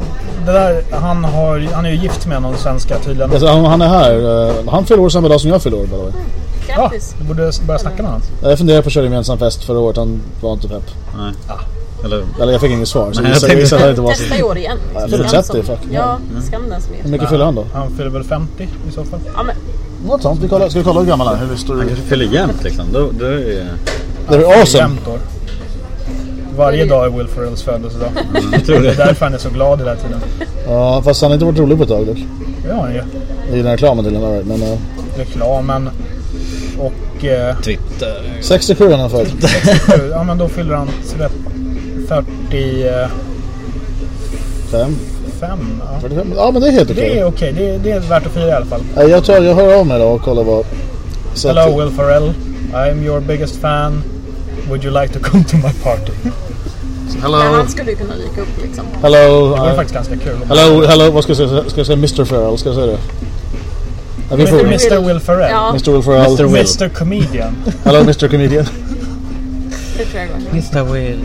det där, han, har, han är ju gift med någon svenska tydligen. Alltså, han, han är här. eh, han fyller år samma dag som jag fyller år. by the way. Ja, du borde börja snacka med honom. Jag funderade på att köra gemensam fest förra året. Han var inte pepp. Nej. Eller Eller jag fick inget svar. Så Nej, jag jag tänkte- så. Testa i år igen. jag fyller Skam 30, som- fuck. Ja, skam den som Hur är. mycket fyller han då? Han fyller väl 50 i så fall. Ja, men Något sånt. Vi kollar, ska vi kolla hur gammal han är? Hur vi står han kanske fyller jämnt liksom. Då, då är det... Det är awesome. Jämnt år. Varje dag är Will Ferrells födelsedag. Jag tror Det är det. därför han är så glad hela tiden. Ja, fast han har inte varit rolig på ett tag. dock. Det har han ju. I den här reklamen till right, Men uh, Reklamen. Och... Eh, Twitter. 67 är han född. ja men då fyller han 45. Fem. Ja. 45. Ja, men det är helt okej. Det är okej. Det, är- det är värt att fira i alla fall. Jag, tar, jag hör av mig då och kollar vad... Så att- Hello Will Ferrell. I'm your biggest fan. Would you like to come to my party? men Hello. han skulle ju kunna dyka upp liksom. Hello. Det var uh, faktiskt ganska kul. hello, hello. Vad ska jag säga? Ska jag säga Mr. Farrell? Ska jag säga det? Ja, vi Mr. får, Mr. Will Ferrell. Ja, Mr. Will Ferrell. Mr. Will. Mr. Comedian. Hello Mr. Comedian. Mr. Will.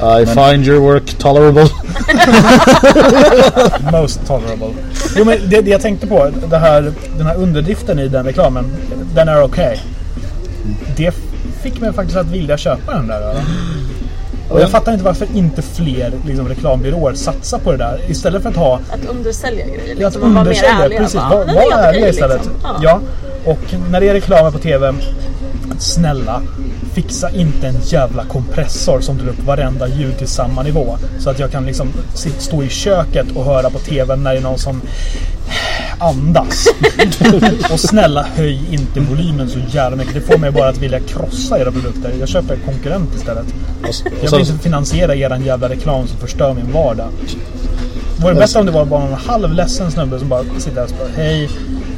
I find your work tolerable. Most tolerable. Jo, men det, det jag tänkte på, det här, den här underdriften i den reklamen, den är okej. Det fick mig faktiskt att vilja köpa den där. ölen. Och jag fattar inte varför inte fler liksom, reklambyråer satsar på det där. Istället för att ha Att undersälja grejer Ja, att liksom. och vara mer undersälja, precis. Var, "Den är var ärliga okej", istället. liksom. Ja. Och när det är reklamer på TV, snälla. Fixa inte en jävla kompressor som drar upp varenda ljud till samma nivå. Så att jag kan liksom stå i köket och höra på TV när det är någon som andas. och snälla höj inte volymen så jävla mycket. Det får mig bara att vilja krossa era produkter. Jag köper konkurrent istället. Jag vill inte finansiera eran jävla reklam som förstör min vardag. Det vore bättre om det var bara en halvledsen snubbe som bara sitter där och bara Hej,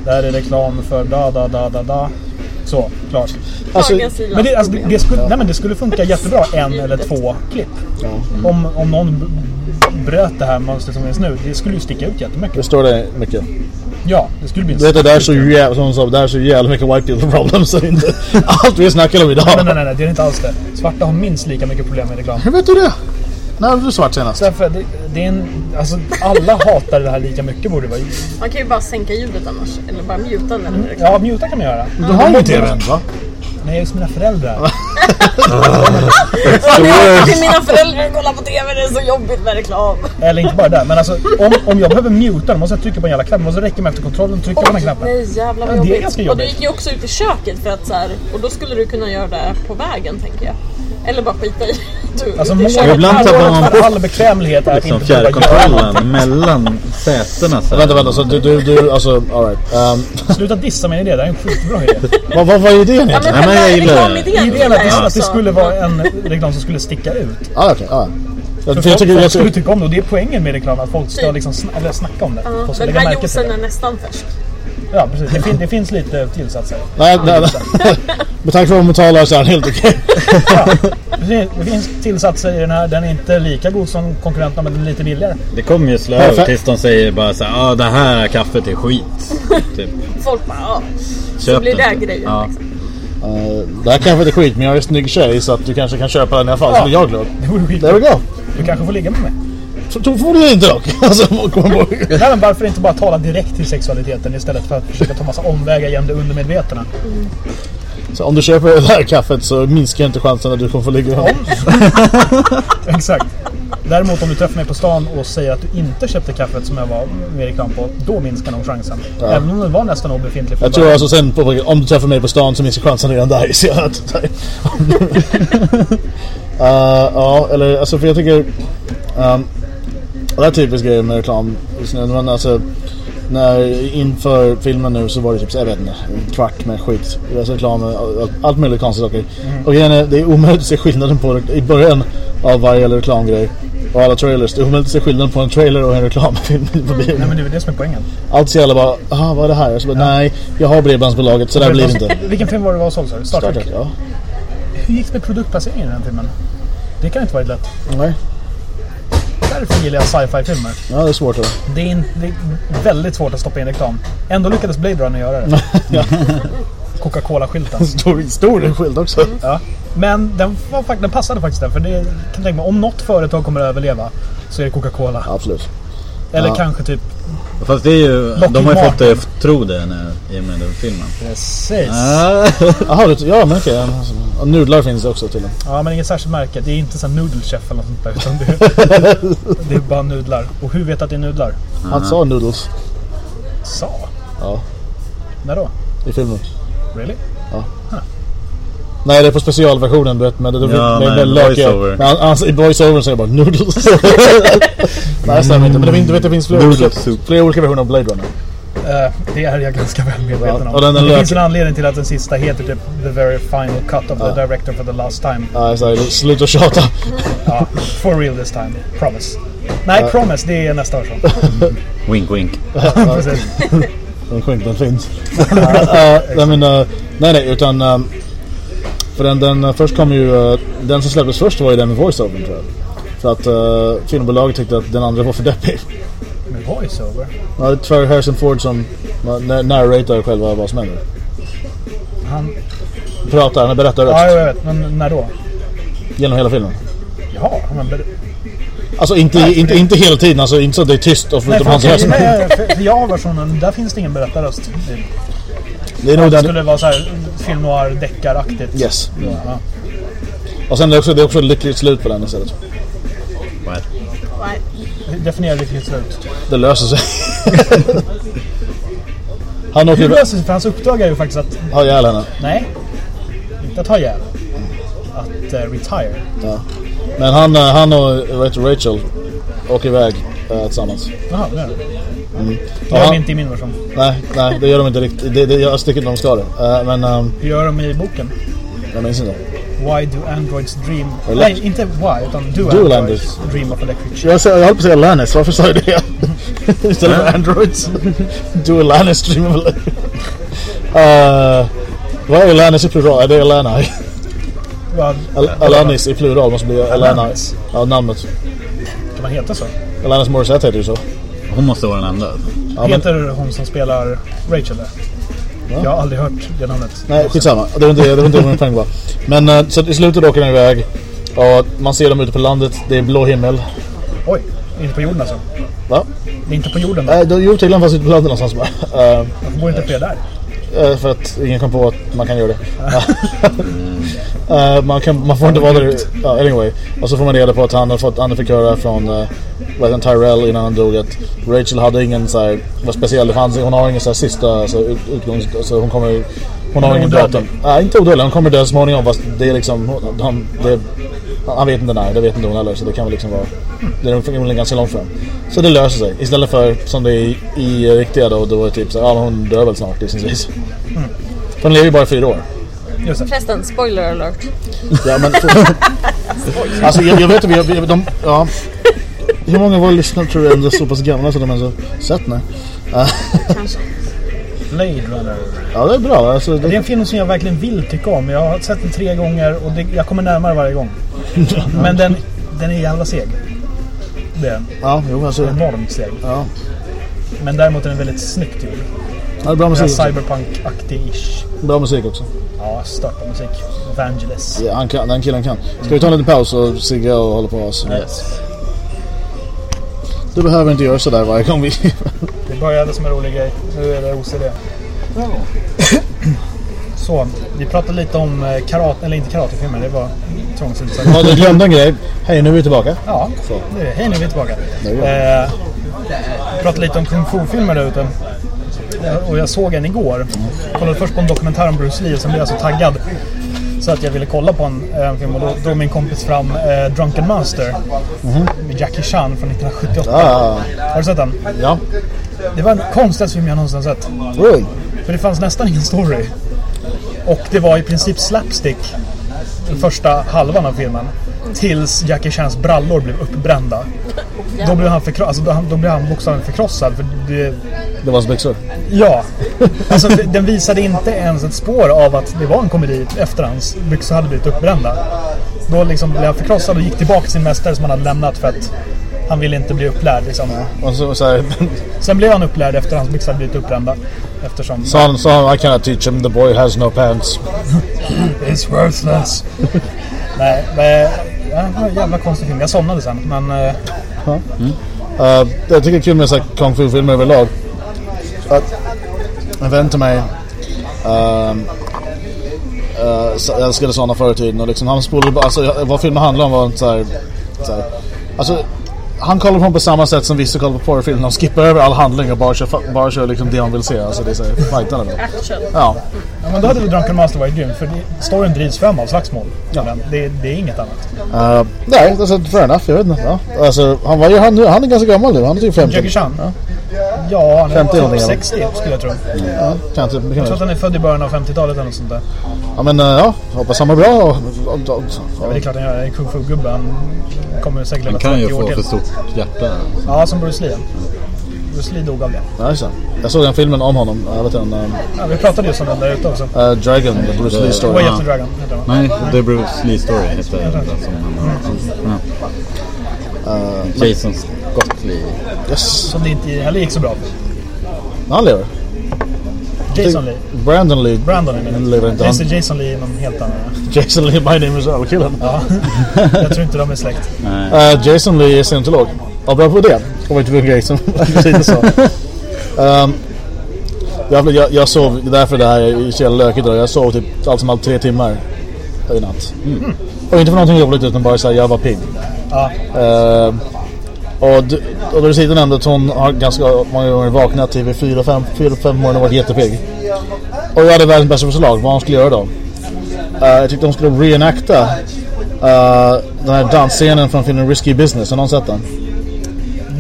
det här är reklam för da da da da da. Så, klart. alltså, Men det, alltså, det, det, skulle, nej, men det skulle funka jättebra en eller två klipp. Om, om någon bröt det här mönstret som finns nu. Det skulle ju sticka ut det jättemycket. står det mycket. Ja, det skulle bli en Du vet det där är så jävla, som hon sa, det där är så jävla mycket white people problems. Allt vi snackar om idag. Nej, nej, nej, nej, det är inte alls det. Svarta har minst lika mycket problem med reklam. Hur vet du det? När var du svart senast? Därför, det, det är en, alltså, alla hatar det här lika mycket borde det vara. Man kan ju bara sänka ljudet annars. Eller bara muta den. Eller Ja, muta kan man göra. Du har ingen TV än va? Nej, just mina föräldrar. När jag åker till mina föräldrar och kollar på TV, det är så jobbigt med reklam. Eller inte bara det, men alltså om, om jag behöver muta, då måste jag trycka på en jävla knapp. Det måste räcka med efterkontrollen och trycka på den här knappen. nej jävlar vad Ja, det är jobbigt. ganska Och du jobbigt. gick ju också ut i köket för att så här, och då skulle du kunna göra det på vägen tänker jag. Eller bara skita i. Du, Alltså målet. Ibland tappar man för all bekvämlighet är att Liksom fjärrkontrollen mellan sätena. Så. Vänta, vänta. Så du, du, du alltså, alright. Um, Sluta dissa min idé, det här är en skitbra idé. vad, vad var idén Ja, egentligen? men Nej, men jag gillar det. Idén att det, att det också. skulle vara en reklam som skulle sticka ut. Ah, okej. ah. Jag, För för jag folk, tycker, folk jag, skulle tycka om det och det är poängen med reklam. Att folk ska Typ. liksom sna- eller snacka om det. Ja, den här juicen det. är nästan färsk. Ja, precis. Det, fin, det finns lite tillsatser. nej, nej, nej. Med tanke på vad man betalar så är han helt okej. Ja, det finns- tillsatser i den här. Den är inte lika god som konkurrenterna men den är lite billigare. Det kommer ju slå Perfekt. över tills de säger bara så här, ah, det här kaffet är skit. Typ. Folk bara, ja. Köp Så blir den, det grejen Ja. liksom. Uh, det här kanske är skit, men jag är en snygg tjej så att du kanske kan köpa den i alla fall. Så Ja. blir jag glad. Det vore There we skitkul. go. Du kanske får ligga med mig. Så tror förmodligen inte dock. Alltså, ihåg. Nej, men varför inte bara tala direkt till sexualiteten istället för att försöka ta massa omvägar genom det undermedvetna? Så om du köper det här kaffet så minskar inte chansen att du kommer få ligga med. Exakt. Däremot om du träffar mig på stan och säger att du inte köpte kaffet som jag var med reklam på, då minskar nog chansen. Ja. Även om den var nästan obefintlig Jag tror alltså sen på, om du träffar mig på stan så minskar chansen redan där. Så att, uh, ja, eller alltså för jag tycker... Um, det är typisk grej med reklam. Men alltså, när inför filmen nu så var det typ jag vet inte, en kvart med skit. Alltså reklam, allt, möjligt konstiga saker. Och grejen är, det är omöjligt att se skillnaden på i början av varje reklamgrej. Och alla trailers. Det är omöjligt att se skillnaden på en trailer och en reklamfilm på bio. Nej men det är väl det som är poängen. Allt så jävla bara, aha vad är det här? Jag så bara, nej, jag har bredbandsbolaget så där blir det inte. Vilken film var det var såg sa du? Star? Trek, ja. Hur gick det med produktplaceringen i den filmen? Det kan inte vara lätt. Nej. Därför gillar jag sci-fi-filmer. Ja, det är svårt. Då. Det är, in, det är väldigt svårt att stoppa in reklam. Ändå lyckades Blade Runner göra det. ja. Coca-Cola-skylten. Stor, stor skylt också. Ja. Men den, var, den passade faktiskt där. För det kan jag tänka mig, om något företag kommer att överleva så är det Coca-Cola. Absolut. Eller Ja. kanske typ Fast det är ju, de har ju fått dig att tro det när, i och med den filmen. Precis. Ah. Jaha, du- ja men okej. Och nudlar finns det också till Ja, men inget särskilt märke. Det är inte så här Noodle Chef eller något sånt där. Utan det, det är bara nudlar. Och hur vet du att det är nudlar? Han sa noodles. Sa? Ja, När då? i filmen. Really? Nej, det är på specialversionen du vet. Men det, det, Ja, med, nej, voiceover. Men I voiceovern säger bara noodles. Nej, det stämmer inte. Men det, finns- du vet, det finns flera olika, flera olika versioner av Blade Runner. Eh, det är jag ganska väl medveten Ja, om. och den- den det finns en anledning till att den sista heter typ The very final cut of the director for the last time. Ja, så här, sluta tjata. Ja, for real this time. Promise. Nej, promise. Det är nästa version. Wink wink. Precis. Den finns. uh, I mean, uh, nej, nej, utan... Um, för den, den uh, först kom ju... Uh, den som släpptes först var ju den med voiceover tror jag. För att uh, filmbolaget tyckte att den andra var för deppig. Med voiceover. Ja, det tror jag Harrison Ford som na- narratar själva vad som händer. Han... Pratar, han berättar röst. Ja, jag vet. Men när då? Genom hela filmen. Jaha, men... ber- Alltså inte, inte, inte hela tiden, alltså inte så att det är tyst och Nej, förutom för, hans röst. nej, för, för jag har versionen, där finns det ingen berättarröst. Det, Det är nog det den... skulle vara så här film noir deckaraktigt. Yes. Ja. Och sen är det också, det är också lyckligt slut på den istället. What? Nej. Definiera riktigt slut. Det löser sig. han åker löser sig? För hans uppdrag är ju faktiskt att... ha ihjäl henne. Nej. Inte att ha ihjäl. Att uh, retire. Ja. Men han, eh, han och det, Rachel åker iväg eh, tillsammans. Jaha, det är det. Mm. Det gör de inte i min version. Nej, nej, det gör de inte riktigt. Det, det, jag tycker inte de ska det. Eh, men um, Hur gör de i boken? jag minns inte. Why do androids dream... Elec- Nej, inte why, utan do, Do androids dream of electric sheep. Jag, sa- jag höll på att säga Lannis, varför sa jag det? Istället för Androids. Do Lannis stream of uh, Vad är Lannis i plural? Är det Al- Alanis i plural måste bli Alana. Alanis. Ja, namnet. Kan man heta så? Alanis Morissette heter ju så. Hon måste vara den enda. Ja, men, Heter hon som spelar Rachel där? Jag har aldrig hört det namnet. nej, skitsamma. Det var inte det var inte min poäng var. Men eh, så i slutet åker den iväg. Och man ser dem ute på landet. Det är blå himmel. Oj, inte på jorden alltså? Va? Det är inte på jorden då? Nej, då gjorde tydligen fast ute på landet någonstans bara. Eh, Varför bor inte fler där? Eh, för att ingen kom på att man kan göra det. Eh, man, kan, man får inte vara där. Ja, anyway. Och så får man reda på att han, har fått, han fick höra från uh, vad Tyrell innan han dog att Rachel hade ingen så här, vad speciell det fanns. Hon har ingen så här sista alltså, ut, utgångs... Alltså, hon kommer... Hon har Hon ingen datum. Nej, inte odödlig. Hon kommer dö så småningom fast det är liksom... hon- Han, det, han vet inte när, det vet inte hon heller. Så det kan väl liksom vara... Det är förmodligen ganska långt fram. Så det löser sig. Istället för som det är i, i riktiga då, då är det typ så här, ja men hon dör väl snart gissningsvis. För hon lever ju bara fyra år. Förresten, spoiler alert. Ja men... alltså jag, jag vet inte, vi, de, ja. Hur många av våra lyssnare tror jag ändå är så pass gamla så de ens har sett här? Kanske. Blade Runner. Ja det är bra. Alltså, Det är det, en film som jag verkligen vill tycka om. Jag har sett den tre gånger och det, jag kommer närmare varje gång. Men den, den är jävla seg. Det är den. ja, jo alltså. Enormt seg. Ja. Men däremot är den väldigt snyggt gjord. Ja, är bra är musik. Cyberpunk-aktig-ish. Bra musik också. Ja, störta musik. Vangelis. Ja, han kan, den killen kan. Ska vi ta en liten paus och Sigge och hålla på oss? Yes. Du behöver inte göra sådär varje gång vi... Det började som en rolig grej. Nu är det OCD. Så, vi pratade lite om eh, karate, eller inte karatefilmer. Det var trångsynt. Ja, du glömde en grej. Hej, nu är vi tillbaka. Ja, Så. nu, hej nu är vi tillbaka. är vi. Eh, pratade lite om kung fu-filmer där ute. Och jag såg en igår. Kollade först på en dokumentär om Bruce Lee och sen blev jag så taggad. Så att jag ville kolla på en, en film och då drog min kompis fram eh, Drunken Master. Med Jackie Chan från 1978. Ah, Har du sett den? ja. Det var den konstigaste film jag någonsin sett. Oj. För det fanns nästan ingen story. Och det var i princip slapstick. Den första halvan av filmen. Tills Jackie Chans brallor blev uppbrända. Då blev han, förkro- alltså, då, då blev han bokstavligen förkrossad. För det, Det var hans byxor. ja, alltså, den visade inte ens ett spår av att det var en komedi efter hans byxor hade blivit uppbrända. Då liksom blev han förkrossad och gick tillbaka till sin mästare som han hade lämnat för att han ville inte bli upplärd. Liksom. Och så, så här, Sen blev han upplärd efter att hans byxor hade blivit uppbrända. Eftersom... sa han, I cannot teach him, the boy has no pants. It's worthless. Nej, men, ja, det var en jävla konstig film. Jag somnade sen, men... eh, Uh, jag tycker det är kul med så kung fu-filmer överlag. Att en vän till mig uh, uh, älskade sådana förr i tiden och liksom han spolade bara, alltså vad filmen handlade om var så här, så här alltså han kollar på dem på samma sätt som vissa kollar på porrfilmer. De skippar över all handling och bara kör, bara kör liksom det de vill se. Alltså det är såhär, fightande då. Action. Ja. Ja, men då hade väl Drunken Master varit grym, för det, storyn drivs fram av slagsmål. Ja. Men det, det är inget annat. Uh, nej, alltså fair enough. Jag vet inte. Ja. Alltså, han, var ju, han, han är ganska gammal nu. Han är typ 50. Jackie Chan? Ja, Ja, han är 50 typ någonting, 60 skulle jag tro. ja, kan inte, Jag tror att han är född i början av 50-talet eller något sånt där. ja men uh, ja, hoppas han mår bra. Och, och, och, och, Men det är klart han gör. Han är en kung fu-gubbe. Han kommer säkert Han leva kan ju 30 år få till. för stort hjärta. Ja, som Bruce Lee. Bruce Lee dog av det. Ja, det. Jag såg den filmen om honom. Jag vet inte. Um, Ja, vi pratade just om den där ute också. uh, Dragon, the Bruce Lee Way story. of the Dragon heter den. Nej, The Bruce Lee Story heter den som han ja. Jason Scott Lee. Yes. Som det inte heller gick så bra för. Han lever. Jason Lee. Brandon Lee. Brandon är Han lever inte. Jason, Han, Jason Lee är någon helt annan. Jason Lee, My Name Is Earl-killen. Ja. jag tror inte de är släkt. Uh, Jason Lee är scientolog. Ja, bra på det. Var inte en grej som precis sa. Um, jag, jag, jag sov, därför det här är så jävla lökigt idag. Jag sov typ allt som allt tre timmar i natt. Och inte för någonting jobbigt utan bara så här, jag var pigg. Ja. Uh, och, d- och då sitter nämnde att hon har ganska många gånger vaknat till vid 4-5 på morgonen och varit jättepigg. Och jag hade världens bästa förslag vad hon skulle göra då. Uh, jag tyckte hon skulle reenacta uh, den här dansscenen från filmen Risky Business. Har någon sett den?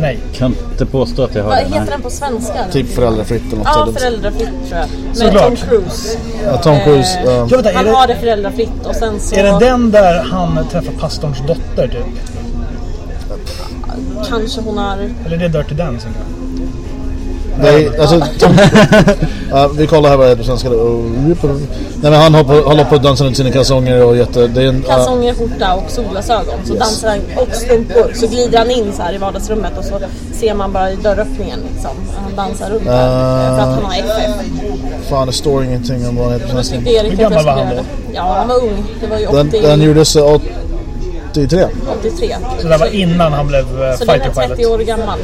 Nej. Kan inte påstå att jag har Vad den. heter nej. den på svenska? Typ föräldrafritt eller något Ja, sådant. föräldrafritt tror jag. Med Såklart. Tom Cruise. Ja, Tom Cruise. Eh, Ja, vänta, är, Han det, har det föräldrafritt och sen så är det den där han träffar pastorns dotter typ? Kanske hon har... Eller är det Dirty Dancing? Nej, alltså Ja, Vi kollar här vad det är på svenska. då. Nej men han håller på att dansa runt sina kalsonger och jätte... Det är en, kalsonger, skjorta och solglasögon. Så dansar han och strumpor. Så glider han in så här i vardagsrummet och så ser man bara i dörröppningen liksom. Han dansar runt där. Ah. För att han har FF. fan det står ingenting om vad han heter på Då svenska. Hur gammal var han det. Ja, han var ung. Det var ju 80, Den, den gjordes eh, 83. 83. Så det var innan han blev uh, Så den fighter är 30 pilot. år gammal.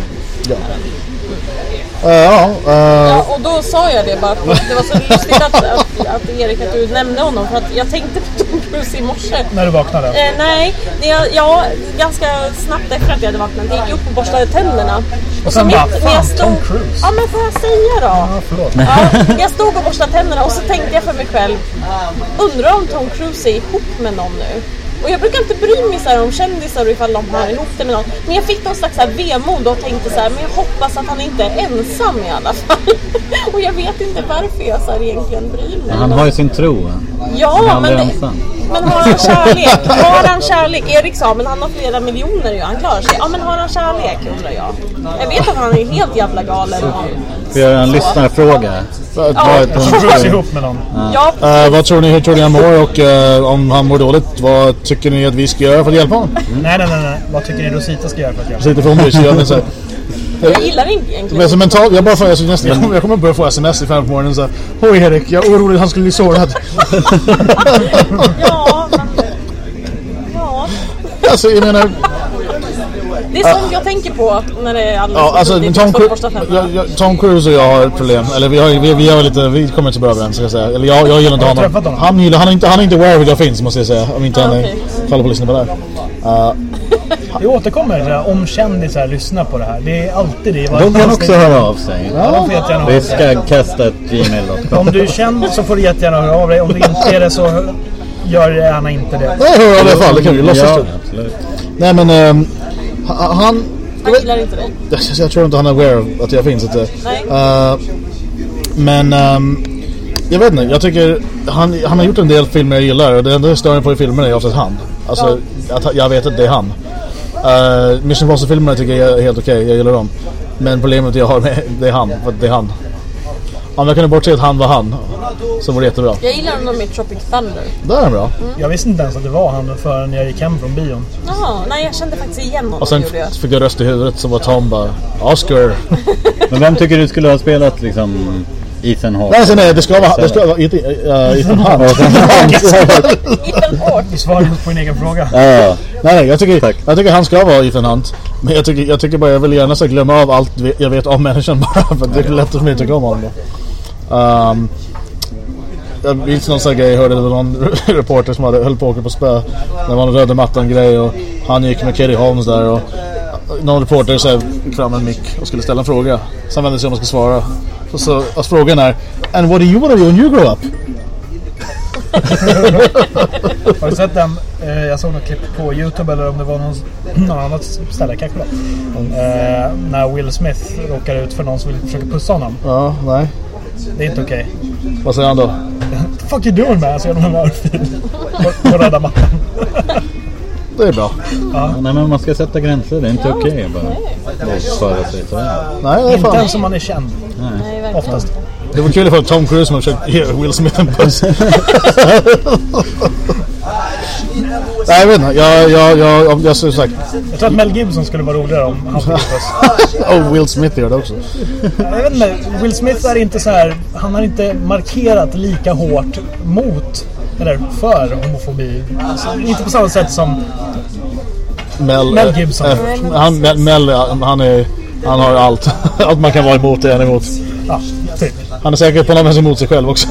Uh, ja, uh, Ja, och då sa jag det bara. Det var så lustigt att, att, att Erik, att du nämnde honom. För att jag tänkte på Tom Cruise i morse. När du vaknade? Eh, nej, jag, ja, ganska snabbt efter att jag hade vaknat. Jag gick upp och borstade tänderna. Och sen bara, fan, jag Tom Cruise. Ja, men får jag säga då? Ja, förlåt. Ja, jag stod och borstade tänderna och så tänkte jag för mig själv. Undrar om Tom Cruise är ihop med någon nu? Och jag brukar inte bry mig så här om kändisar och ifall de har ihop det med någon. Men jag fick någon slags så här vemod och tänkte så här, men jag hoppas att han inte är ensam i alla fall. och jag vet inte varför jag så här egentligen bryr mig. Men han har ju sin tro. Ja, men, ensam. men har han kärlek? Har han kärlek? Erik sa, men han har flera miljoner ju, han klarar sig. Ja, men har han kärlek undrar jag. Jag vet att han är helt jävla galen. Får jag göra en lyssnarfråga? vad, Ja. vad, Tom Cruise är ihop med någon. Ja, uh, vad tror ni, hur tror ni han mår och uh, om han mår dåligt, vad tycker ni att vi ska göra för att hjälpa honom? Nej, nej, nej, nej. Vad tycker ni Rosita ska göra för att hjälpa? Sitter för hon bryr sig, men här, jag gillar inte Men egentligen. alltså jag bara får, alltså, nästan, jag, kommer, jag kommer börja få sms i fem på morgonen såhär Oj Erik, jag är orolig att han skulle bli sårad. Ja, men... Ja. alltså jag menar, Det är sånt jag tänker på när det är alldeles Ja, alltså. Tom, Cru- Tom Cruise och jag har ett problem. Eller vi, har, vi, vi, har lite, vi kommer inte bra överens ska jag säga. Eller jag, jag gillar inte honom. honom? Han, gillar, han, är inte, han är inte aware hur jag finns måste jag säga. Om inte Ah, han är, okej. kollar på lyssnar på det här. Uh, Vi återkommer det här, om kändisar lyssnar på det här. Det är alltid det. De kan också höra av sig. Ja, de får jättegärna höra Vi av sig. ska kasta ett gmail.com. Om du är känd så får du jättegärna höra av dig. Om du inte är det så gör gärna inte det. nej, hör i alla fall. Det kan vi låtsas Ja, absolut. Nej men ha- han... Han gillar inte dig. Jag, jag tror inte han är aware of att jag finns. Inte. Nej. Eh, men ehm, jag vet inte. Jag tycker han, han har gjort en del filmer jag gillar. Och det enda jag stör mig på i filmerna är oftast han. Alltså, att, jag vet att det är han. Uh, Mission Impossible-filmerna tycker jag är helt okej. Jag gillar dem. Men problemet jag har med det är han. För det är han. Om jag kunde bortse att han var han så vore det jättebra. Jag gillar honom med Tropic Thunder. Där är han bra. Jag visste inte ens att det var han förrän jag gick hem från bion. Jaha, nej jag kände faktiskt igen honom. Och sen jag. fick jag röst i huvudet som var Tom bara Oscar. Men vem tycker du skulle ha spelat liksom Ethan Hawke? Nej, sen, nej, det ska vara, det ska vara Ethan, uh, Ethan Hunt. Ethan Hawke. Du svarade på din egen fråga. Ja, Nej, nej, jag tycker, Tack. jag tycker han ska vara Ethan Hunt. Men jag tycker, jag tycker bara jag vill gärna så glömma av allt jag vet om människan bara. För det är lätt för mig att tycka om honom. Um, jag minns någon sån här grej, jag hörde det var någon reporter som hade, höll på att åka på spö. Det var en röda mattan grej och han gick med Katie Holmes där och någon reporter så här, fram en mick och skulle ställa en fråga. Sen vände sig om och skulle svara. Så, så och frågan är And what do you want to do when you grow up? Har du sett den? Eh, jag såg något klipp på Youtube eller om det var någon, någon annat ställe kanske. Eh, när Will Smith råkar ut för någon som vill försöka pussa honom. Ja, nej. Det är inte okej. Vad säger han då? What the fuck you doing man? Så gör de en örfil på, på röda mattan. Det är bra. Nej men man ska sätta gränser. Det är inte okej att bara sig sådär. Nej, det är Inte fan. ens om man är känd. Nej, verkligen. Oftast. Det var kul ifall Tom Cruise som har försökt ge Will Smith en puss. Nej, jag vet inte. Jag, jag, jag, jag, jag som sagt. Jag tror att Mel Gibson skulle vara roligare om han fick. Och Will Smith gör det också. Jag vet inte, Will Smith är inte så här. Han har inte markerat lika hårt mot eller för homofobi. Alltså, inte på samma sätt som Mel, Mel Gibson. eh, han, Mel, Mel, han, är, han har allt. Allt man kan vara emot är han emot. Ja, typ. Han är säkert på något sätt emot sig själv också.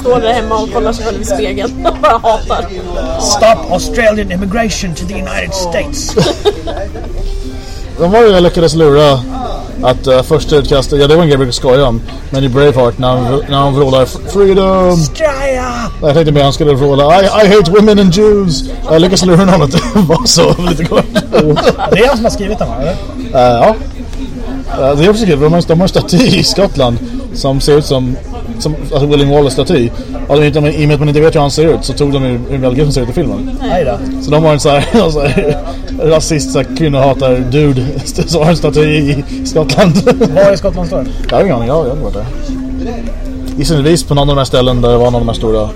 Står där hemma och kollar sig själv i spegeln och bara hatar. Stop Australian immigration to the United States. De var ju, jag lyckades lura att uh, första utkastet, ja det var en grej jag brukar skoja om. Men i Braveheart när han, när han vrålar Freedom! Straya! Jag tänkte mer han skulle vråla I, I hate women and Jews. Jag lyckades lura honom att det var så lite kort. Det är han som har skrivit den va? Eller? Eh, ja. Uh, det är också kul, de har, de har en staty i Skottland som ser ut som, som alltså William Wallace staty. Och de, I och med att man inte vet hur han ser ut så tog de ju hur Mel Gibson ser ut i filmen. Nej då. Så de har en en sån här rasist, så här, kvinnohatar dude som har en staty i Skottland. Var i Skottland står det? Jag har ingen aning, jag har aldrig varit där. Gissningsvis på någon av de här ställen där det var någon av de här stora,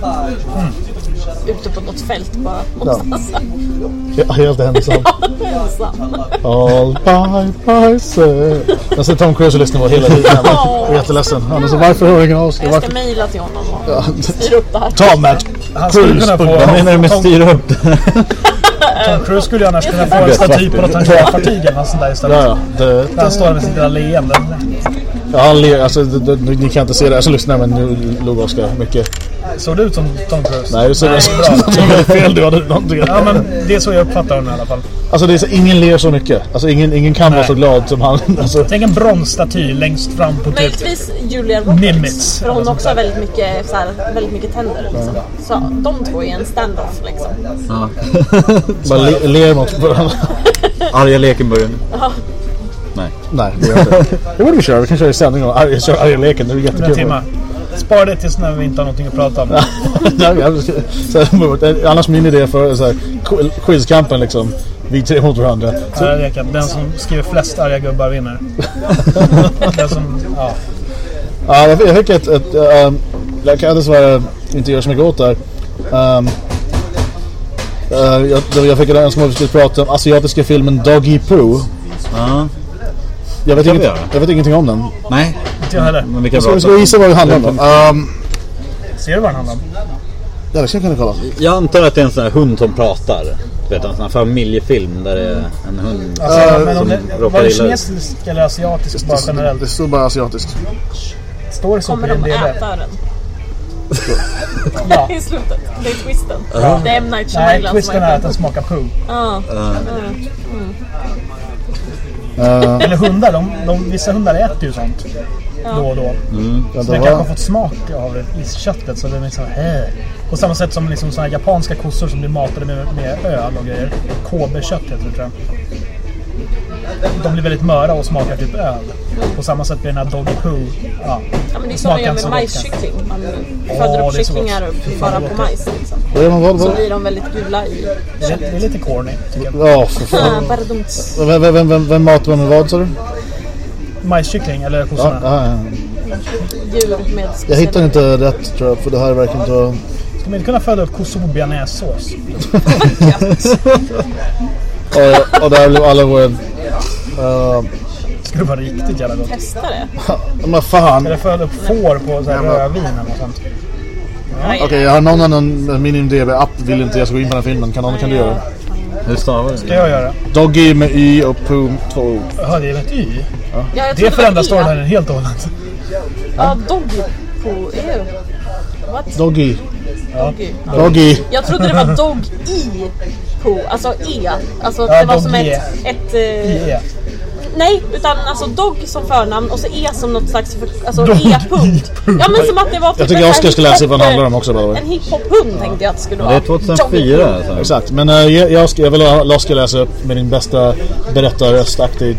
Ute på något fält bara. Ja. Helt ensam. Ensam. All by myself. Jag ser Tom Cruise och lyssnar på hela tiden. Jag är jätteledsen. Han är så, varför hör ingen av oss? Jag ska mejla till honom och styra upp det här. Ta Matt Han skulle kunna få... Vad menar du med styra upp det? Tom Cruise skulle ju annars kunna få en staty på något hangarfartyg eller något sånt där istället. Där han står med sitt lilla leende. Ja han ler, alltså, det, det, ni kan inte se det här så lyssnar men nu log Oskar mycket. Såg det ut som Tom Cruise? Nej, det ser du hade fel. Du hade någonting. Ja men det är så jag uppfattar honom i alla fall. Alltså det är så, ingen ler så mycket. Alltså ingen, ingen kan vara Nej. så glad som han. Alltså, Tänk en bronsstaty längst fram på typ... Möjligtvis Julia Roberts. Nimitz. För hon också har väldigt mycket, så här, väldigt mycket tänder. Liksom. Så de två är en stand-off liksom. Ja. bara le, ler mot varandra. Arga leken börjar nu. Nej. Nej, det gör jag inte. Det borde vi köra. Vi kan köra i sändning och arg- köra arga leken. Det är Några jättekul. timmar. Spara det tills när vi inte har någonting att prata om. Jag här, annars min idé för så här, quiz- quizkampen liksom. Vi tre mot varandra. Så, Ja, det kan. Den som skriver flest arga gubbar vinner. Den som... Ja. ja, jag, fick- jag ett... ett um, jag kan dessvärre inte göra så mycket åt det här. Um, uh, jag, jag fick en önskan om att vi skulle prata om asiatiska filmen Doggy Poo. Ja. Jag vet, Kan inget, jag vet ingenting om den. Nej. Inte jag heller. Men vi kan Ska ska vi gissa vad det handlar om? Um, Ser du vad den handlar om? ja, det ska jag kunna kolla. Jag antar att det är en sån här hund som pratar. vet, en sån här familjefilm där det är en hund Alltså, men om som det, råkar var det illa ut. kinesisk eller asiatisk bara Det generellt? står bara asiatiskt. Står det så på Kommer de IMDB? äta den? Ja. I slutet. Det är twisten. Det är M. Night Nej, Shyamalan som twisten är att den smakar poo. Ja. Uh, Eller hundar, de, de, vissa hundar äter ju sånt. Då och då. ja, Så det den kanske har fått smak av köttet så den är liksom äh. På samma sätt som liksom såna här japanska kossor som blir matade med, med öl och grejer. KB-kött heter det tror jag. De blir väldigt möra och smakar typ öl. På samma sätt blir den här Doggy Poo. Ja. Ja, men det är så man gör med majskyckling. Man föder upp kycklingar bara vad på majs. Liksom. vad? Så vad? blir de väldigt gula i. Det är, det är lite corny tycker jag. Ja, för fan. bara dumt. Vem, vem, vem, vem, matar man med vad sa du? Majskyckling eller Ja, kossorna. ja, ja. Djur med Jag hittar inte rätt tror jag, för det här verkar inte vara... Ska man inte kunna föda upp kossor på bearnaisesås? Och, och där blev alla våra... Uh, Det skulle vara riktigt jävla gott. Testa det. men fan. Eller föda upp får på så här rödvin eller något sånt. Okej, jag har någon annan min IMDB-app vill inte jag ska gå in på den här filmen. Kan någon kan du göra? Hur stavar du? Ska jag göra? Doggy med Y och Poo två O. Jaha, det är ett Y. Ja, Det förändrar storylinen helt och hållet. Ja, doggy på EU. What? Doggy. Doggy. Ja. Doggy. Jag trodde det var dog på, alltså E. Alltså Ja, det var som ett... ett eh, Y. nej, utan alltså dog som förnamn och så E som något slags... För, alltså. E-punkt. Ja men som att det var typ Jag tycker Oskar ska läsa vad den hiphop- handlar om också way. En hiphop-hund tänkte jag att det skulle vara. Det är 2004 alltså. Exakt, men uh, jag, jag, ska, jag vill ha Oskar läsa upp med din bästa berättarröstaktig.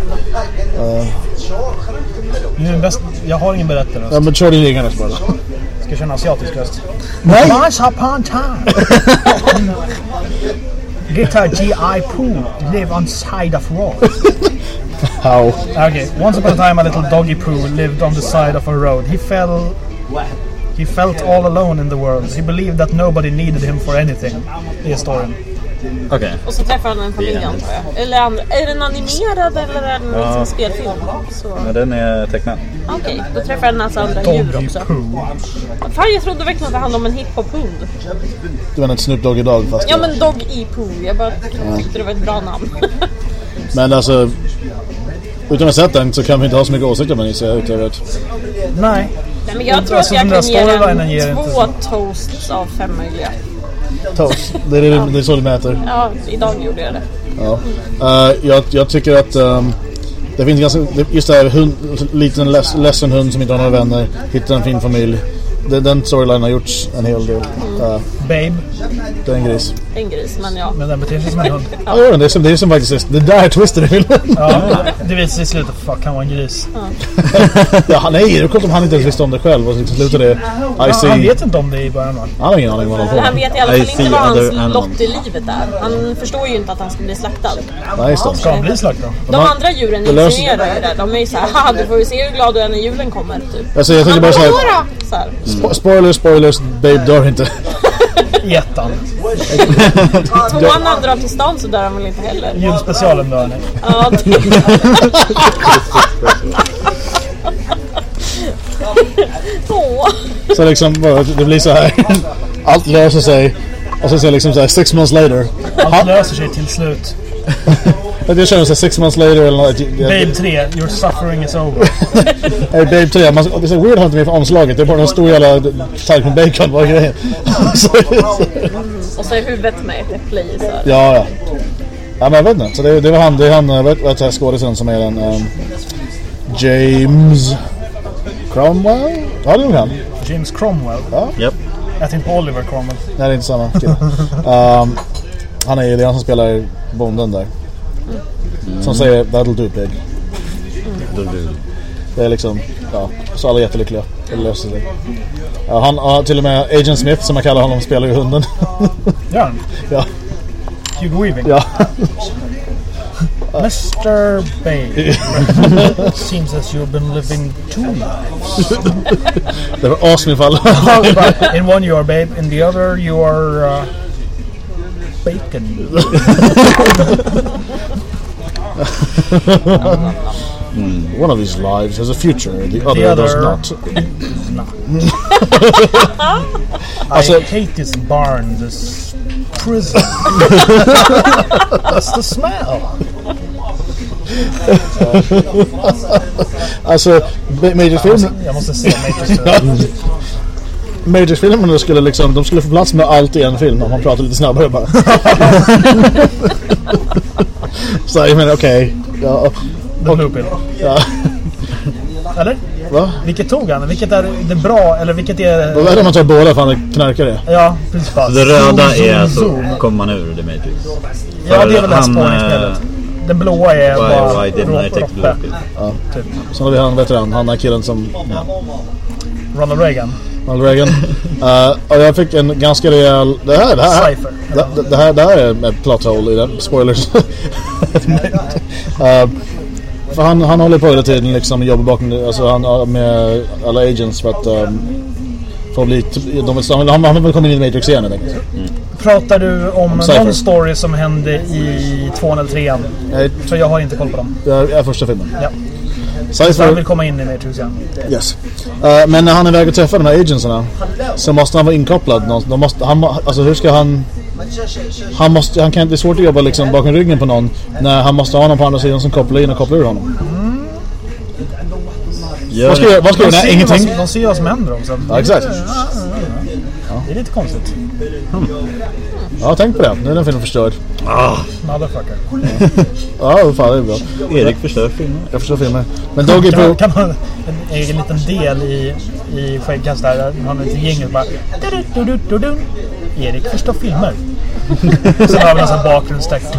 Bäst, jag har ingen berättare. Ja men kör din egen röst bara. Ska jag köra en asiatisk röst? Nej! Once upon time. Little G.I. Pooh live on side of road. How? Okay, once upon a time a little doggy Pooh lived on the side of a road. He fell... He felt all alone in the world. He believed that nobody needed him for anything. Det är Okej. Och så träffar han en familj antar jag. Eller andra, är den animerad eller är den liksom spelfilm? Så, Men den är tecknad. Okej, då träffar han alltså andra djur Doggy också. Pooh. Fan jag trodde verkligen att det handlade om en hiphop-hund. Du menar ett Snoop Dogg idag fast... Ja men Dog i Pooh, jag bara tyckte det var ett bra namn. Men alltså... Utan att ha sett den så kan vi inte ha så mycket åsikter om den gissar jag utöver att... Nej. Nej, men jag tror Alltså, att jag kan ge den två toasts av fem möjliga. Toast. Det är, det, det är så du mäter. Ja, idag gjorde jag det. Ja. Eh, jag, jag tycker att ehm, det finns ganska, just det här hund, liten leds, ledsen hund som inte har några vänner, hittar en fin familj. Den, den storylinen har gjorts en hel del. Uh, Babe. det är en gris. En gris, men ja. Men den beter sig som en hund. Ja, den. det är som, det är som faktiskt, det där är twisten i filmen. Ja, det visar sig i slutet. Fuck, han var en gris. ja, nej, det är coolt om han inte ens visste om det själv och liksom slutar det. I Ja, see. han vet inte om det i början va? Han har ingen aning vad han på Han vet i alla fall inte vad hans lott i livet är. Han förstår ju inte att han ska bli slaktad. Nej, just det. Ska han bli slaktad? De andra djuren insinuerar ju det. De är ju såhär, du får ju se hur glad du är när julen kommer. Typ. Alltså, jag tänkte Han bara "Jodå!" så här. spo- spoilers, spoilers, Babe dör inte. I när han drar till stan så dör han väl inte heller. Julspecialen dör ni. Ja, det... Så liksom, det blir så här. Allt löser sig. Och så säger liksom så här, six months later. Allt löser sig till slut. Känner så här, six months later eller något. Babe 3, your suffering is over. Hey, Babe 3, man, det är så weird att inte med på omslaget. Det är bara en stor jävla tallrik med bacon. Vad är grejen? Och så är huvudet med ett äpple i. Så här. ja, ja. Ja, men jag vet inte. Så det, det var han, det är han, vad vad heter skådisen som är den? Um, James Cromwell? Ja, det är nog han. James Cromwell. Japp. Jag tänkte på Oliver Cromwell. Nej, det är inte samma kille. um, han är det är han som spelar bonden där. Som säger That'll do pig. Det är liksom, ja, så alla är jättelyckliga. Det löser sig. Ja, han, ja, till och med Agent Smith som man kallar honom spelar ju hunden. Han? ja, Hugo Weaving. ja. Mr. Babe. Seems as you've been living two lives. Det var asnifall. In one you are babe, in the other you are uh, bacon. One of these lives has a future, the other, The does other- not. Not. Alltså- I hate this barn. This prison. That's the smell. Alltså, Ma- Matrix-filmen Jag måste se Matrix. Matrix-filmerna skulle liksom, de skulle få plats med allt i en film om man pratar lite snabbare bara. Så jag menar okej. Ja, The Blue Pill. ja. Eller? Va? Vilket tog han? Vilket är det bra? Eller vilket är... Vad är det om man tar båda för han är knarkare? Ja, precis. Bara. Det röda Zoom, är zoom, så zoom. kommer man ur The Matrix. Ja, det är väl det här spårningsspelet. Den blåa är Why, bara why didn't I take the Roppe. blue pill? Typ. Sen har vi han, vet du han, han där killen som... Ronald Reagan. Ronald Reagan. Uh, och jag fick en ganska rejäl... Det här, det här, Cypher. det, det, det här, det här är ett plot hole i den. Spoilers. uh, för han, han håller på hela tiden liksom jobbar bakom... Alltså han med alla agents för att... Um, att bli... De vill, han, han han vill komma in i Matrix igen enkelt. Pratar du om Cypher. någon story som hände i tvåan eller trean? Nej, För jag har inte koll på dem. Det är första filmen. Ja. Så han vill komma in i Matrix igen. yes. Uh, men när han är iväg och träffar de här agentsarna så måste han vara inkopplad. De måste, han, alltså hur ska han... Han, måste, han kan inte, det är svårt att jobba liksom bakom ryggen på någon när han måste ha någon på andra sidan som kopplar in och kopplar ur honom. Gör Vad ska jag? Vad ska De ser, ingenting. vad, de ser vad som händer också. Ja, exakt. Det är lite konstigt. Ja, tänk på det. Nu är den filmen förstörd. Motherfucker. Ja, fan det är bra. Erik förstör filmen. Jag förstår filmer. Men Doggy Kan man, Poo... kan man en egen liten del i, i skäggkast där. där Man har en liten jingel bara... Erik förstår filmer. Sen har vi en sån bakgrundstext.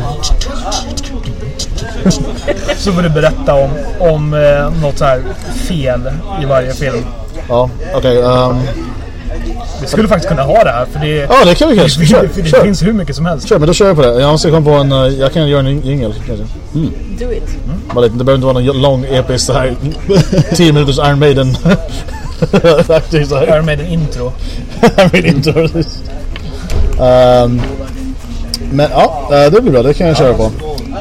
Så får du berätta om, om eh, något så här fel i varje film. Ja, okej. ehm, Vi skulle faktiskt kunna ha det här för det, Ja, det kan vi kanske. Kör, för det kör. finns hur mycket som helst. Kör, men då kör jag på det. Jag måste komma på en... eh, Jag kan göra en jingel kanske. Do it. Lite, det behöver inte vara någon lång episk så här 10 minuters Iron Maiden. Iron Maiden intro. Iron Maiden intro. um, men ja, eh, det blir bra. Det kan jag köra på.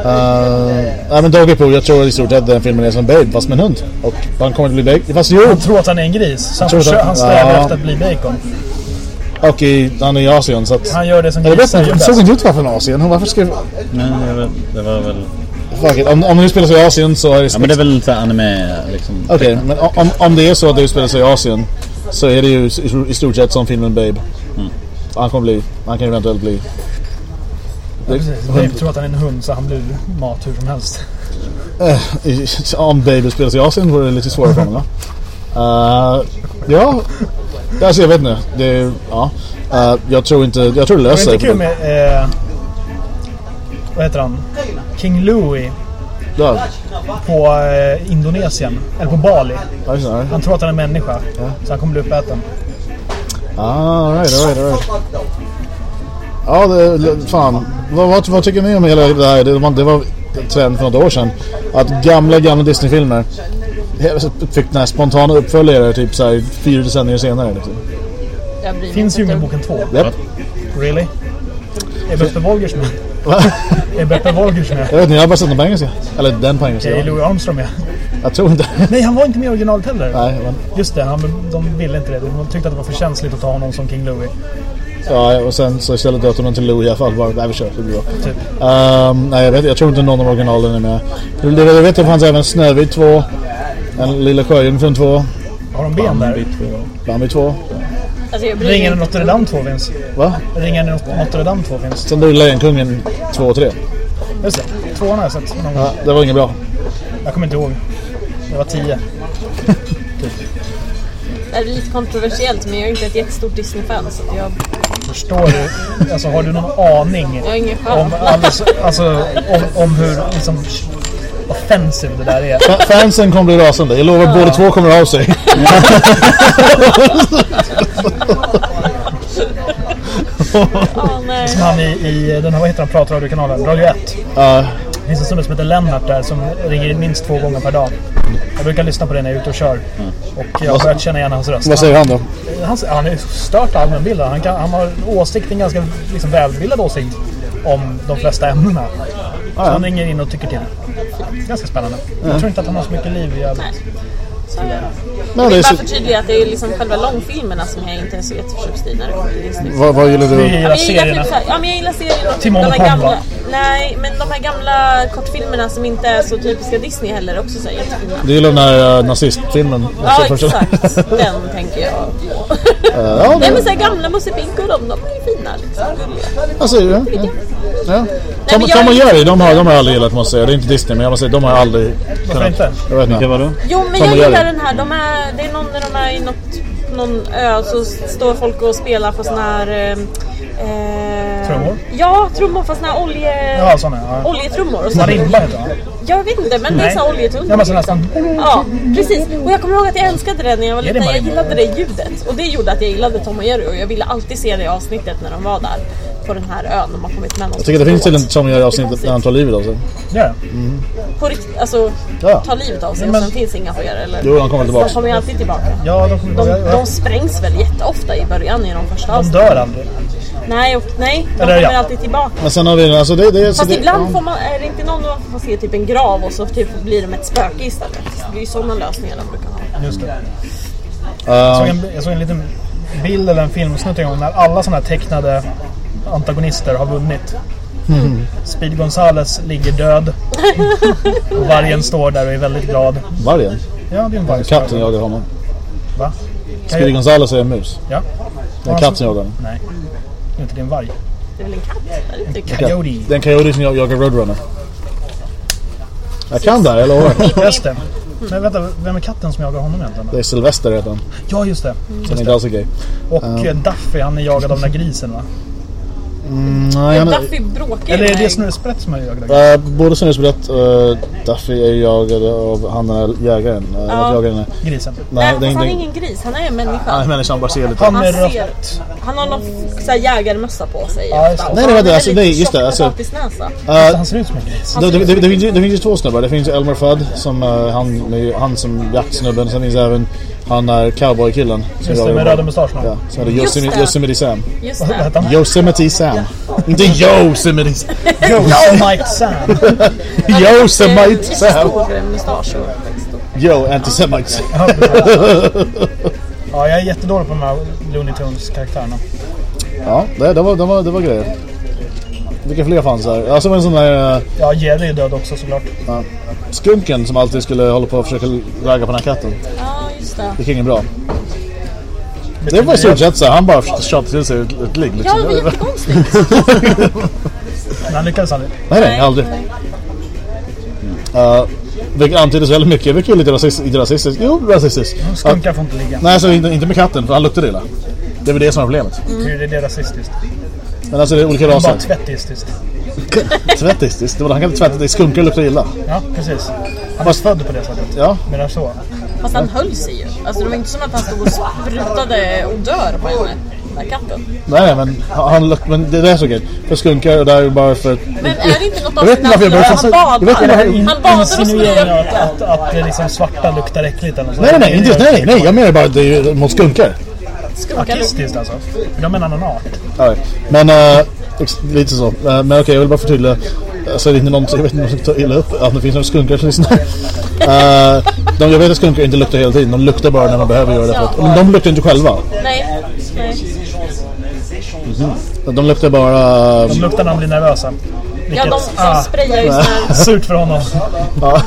Uh, ja, men Doggy Poo, jag tror i stort sett den filmen är som Babe fast med en hund. Och han kommer att bli Babe. Fast jo, Han tror att han är en gris. Så han, Tror att försöker, han- han strävar Ja. efter att bli bacon. och i, han är i Asien så att... Han gör det som grisar inte, gör det såg bäst. inte ut varför från Asien. Varför skrev... Nej, det var, det var väl... Fuck it. Om, om det nu spelar sig i Asien så är det... Ja men det är väl här anime liksom. Okej, men om, om det är så att det utspelar sig i Asien så är det ju i, i stort sett som filmen Babe. Han kommer bli... Han kan eventuellt bli... Babe tror att han är en hund så han blir mat hur som helst. I, om Baby spelas i Asien vore det lite svårare för honom? Uh, ja, alltså jag vet inte. Det är, ja. Uh, jag tror inte, jag tror det Det löser var sig. inte kul med... Eh, vad heter han? King Louie Ja, på eh, Indonesien. Eller på Bali. ja, det. Han tror att han är människa. Så han kommer bli uppäten. Ah, all right, all right, all right. Ja, det, fan. Vad, vad, vad tycker ni om hela det här? Det, var- det var en trend för några år sedan. Att gamla, gamla Disney-filmer fick den här spontana uppföljare typ så här fyra decennier senare. Liksom. Finns inte. Djungelboken 2? Japp. Really? Är Beppe Wolgers med? Va? Är Beppe Wolgers med? Jag vet inte, jag har bara sett den på engelska. Eller den på engelska. Är ja. Louis Armstrong med? Jag tror inte. Nej, han var inte med i originalet heller. Nej, men, Just det, han, de ville inte det. De tyckte att det var för känsligt att ta honom som King Louie. Ja, och sen så istället döpte de till Lou i alla fall. Bara, nej, vi kör. Det blir bra. Typ. Ehm, nej, jag, vet, jag tror inte någon av originalen är med. Det, det, jag vet att det fanns även Snövit 2. En Lilla Sjöjungfrun 2. Har de ben där? Bambi 2. Alltså, Ringen i inte. Notre Dame 2 finns. Va? Ringen i Notre Dame 2 finns. Sen dog Lejonkungen 2 och 3. Just det. Tvåan har jag sett någon gång. Ja, det var inget bra. Jag kommer inte ihåg. Jag var tio. Det är lite kontroversiellt men jag är inte ett jättestort Disney-fan så jag, Förstår du? Alltså har du någon aning jag har ingen om, chans. alltså, alltså, om, om hur liksom, offensive det där är? Fa- Fansen kommer bli rasande. Jag lovar, båda två kommer av sig. Nej. Som han i, i den här, vad heter han, pratradiokanalen? Radio 1. Ja, Det finns en snubbe som heter Lennart där som ringer in minst två gånger per dag. Jag brukar lyssna på det när jag är ute och kör. Och jag har börjat känna igen hans röst. vad säger han då? Han, han är stört allmänbildad. Han, kan, han har åsikt, en ganska liksom, välbildad åsikt om de flesta ämnena. Så han ringer in och tycker till. Ganska spännande. Jag tror inte att han har så mycket liv i övrigt. Så Jag det är vill så, bara förtydliga att det är liksom själva långfilmerna som jag inte är så jätteförtjust i vad, vad gillar du? Ja, gillar men jag gillar serierna. så ja men jag gillar serierna. Timon de och här Pumba. gamla, Nej, men de här gamla kortfilmerna som inte är så typiska Disney heller är också så här jättefina. Du gillar den här uh, nazistfilmen? Ja Alltså, exakt, den tänker jag på. Eh, ja, Nej men så här gamla Musse Pink och de, de är ju fina liksom. Gulliga. alltså, ja, ja. Ja. Tom, men jag- Tom och Jerry, de har, de har jag aldrig gillat måste jag säga. Det är inte Disney, men jag måste säga, de har jag aldrig Varför inte? Jag vet inte. var då? Jo men Tom jag gillar den här, de är, det är någon när de är i något, någon ö så står folk och spelar på sån här... Eh, eh, Trummor? Ja, trummor fast såna här olje... Ja, såna ja. Oljetrummor och så. Marimba heter han. Jag vet inte men det är så här oljetunnor. Ja, men så nästan. Ja, precis. Och jag kommer ihåg att jag älskade det när jag var det liten. Jag gillade det ljudet. Och det gjorde att jag gillade Tom och Jerry. Och jag ville alltid se det avsnittet när de var där. På den här ön. De har kommit med någon Jag tycker det finns till en båt. Tom och Jerry Det är avsnitt konstigt. när han tar livet av sig. Ja. På riktigt, alltså Ja. ta livet av sig Men- och sen finns inga fler eller? Jo, han kommer tillbaks. De kommer ju alltid tillbaka. Ja, de, kommer, De, ja, ja. de sprängs väl jätteofta i början i de första de avsnitten. dör aldrig. Nej, och, nej de Eller, kommer ja. alltid tillbaka. Men sen har vi alltså det, det, så Fast det, ibland ja. får man, är det inte någon man får se typ en grav och så typ blir de ett spöke istället. Det är ju sådana lösningar de brukar ha. Just det. Jag såg, en, jag såg en liten bild eller en filmsnutt en gång när alla sådana här tecknade antagonister har vunnit. Speed Gonzales ligger död. Och vargen står där och är väldigt glad. vargen. Ja, det är en varg. Katten jagar honom. Va? Speedy Gonzales är en mus. Ja. Det är en katt som jagar honom. Nej. Det är inte din varg. Det är väl en katt? Är det inte katt? Coyote. Det är en coyote som jag- jagar Roadrunner. Jag kan det här, jag lovar. Just det. Men vänta, vem är katten som jagar honom egentligen? Det är Sylvester heter han. Ja, just det. Som är gay. Och eh, Duffy, han är jagad av den där grisen va? Mm, nej, han är, Duffy bråkar ju Eller är det Snurresprätt som är jagad grisen? Uh, både Snurresprätt och Duffy är jagade av han är jägaren. Uh, Ja. jägaren är, Grisen. Nej, nej, det är han är ingen gris, han är en människa. Nej, människan bara ser lite... Han Han, ser, han har någon så här jägarmössa på sig. Ja, just Nej, han nej, vänta, är alltså, nej, just det, alltså-. Uh, Han ser ut som en gris. det, det, det, det, finns ju, det finns ju två snubbar. Det finns Elmer Fudd som uh, han, han som jaktsnubben. Sen finns även han är cowboykillen. som Just det, med röda mustaschen. Ja, så är det Just Yosemite. Yosemite Sam. Just det. Yosemite Sam. Inte Yosemite Sam. Yosemite Sam. Yosemite Sam. Eh, Yo, antisemite. Ja, jag är jättedålig på de här Looney Tunes-karaktärerna. Ja, det, det, var, det, var, det var grejer. Vilka fler fanns här? Alltså en sån där... uh, Ja, Jerry är död också såklart. Ja. Skunken som alltid skulle hålla på och försöka ragga på den här katten. Ja, just det. Det gick inget bra. Det var så här, han bara tjatade till sig ett, ett ligg Ja, liksom. det var jättekonstigt. Men han lyckades aldrig. nej, nej, aldrig. Uh, vilket antyddes väldigt mycket. Vilket är lite rasistiskt. Inte rasistiskt. Jo, rasistiskt. Skunkar får inte ligga. nej, alltså inte, inte med katten, för han luktade illa. Det är väl det som är problemet. Hur är det rasistiskt? Men alltså det är olika Det raser. bara tvättistiskt. Tvättistiskt. Det var, han kan inte tvätta det. Skunkar luktar illa. Ja, precis. Han är född på det sättet. Ja. Men det är så. Fast han höll sig ju. Alltså det var inte som att han stod och sprutade odör på henne. Katten. Nej, nej, men han men det, det är så gött. För skunkar och det är ju bara för... Men är det inte något Jag varför jag började- han badar? jag vet inte varför- Han badar och smörjer att, att, att det liksom svarta luktar äckligt eller något Nej, nej, nej, inte, nej, nej, jag menar bara att det är mot skunkar. skunkar. Artistiskt alltså. Är en annan art. Ja, men uh, lite så. Uh, men okej, jag vill bara förtydliga. Så är det inte någon, jag vet inte om jag ska ta illa upp att det finns några skunkar som lyssnar. Uh, de, jag vet att skunkar inte luktar hela tiden. De luktar bara när man behöver göra det. För att, men de luktar inte själva. Nej, nej. De luktar bara... De luktar när de blir nervösa. Ja, de, de sprayar ju sån här... Surt för honom. Ja.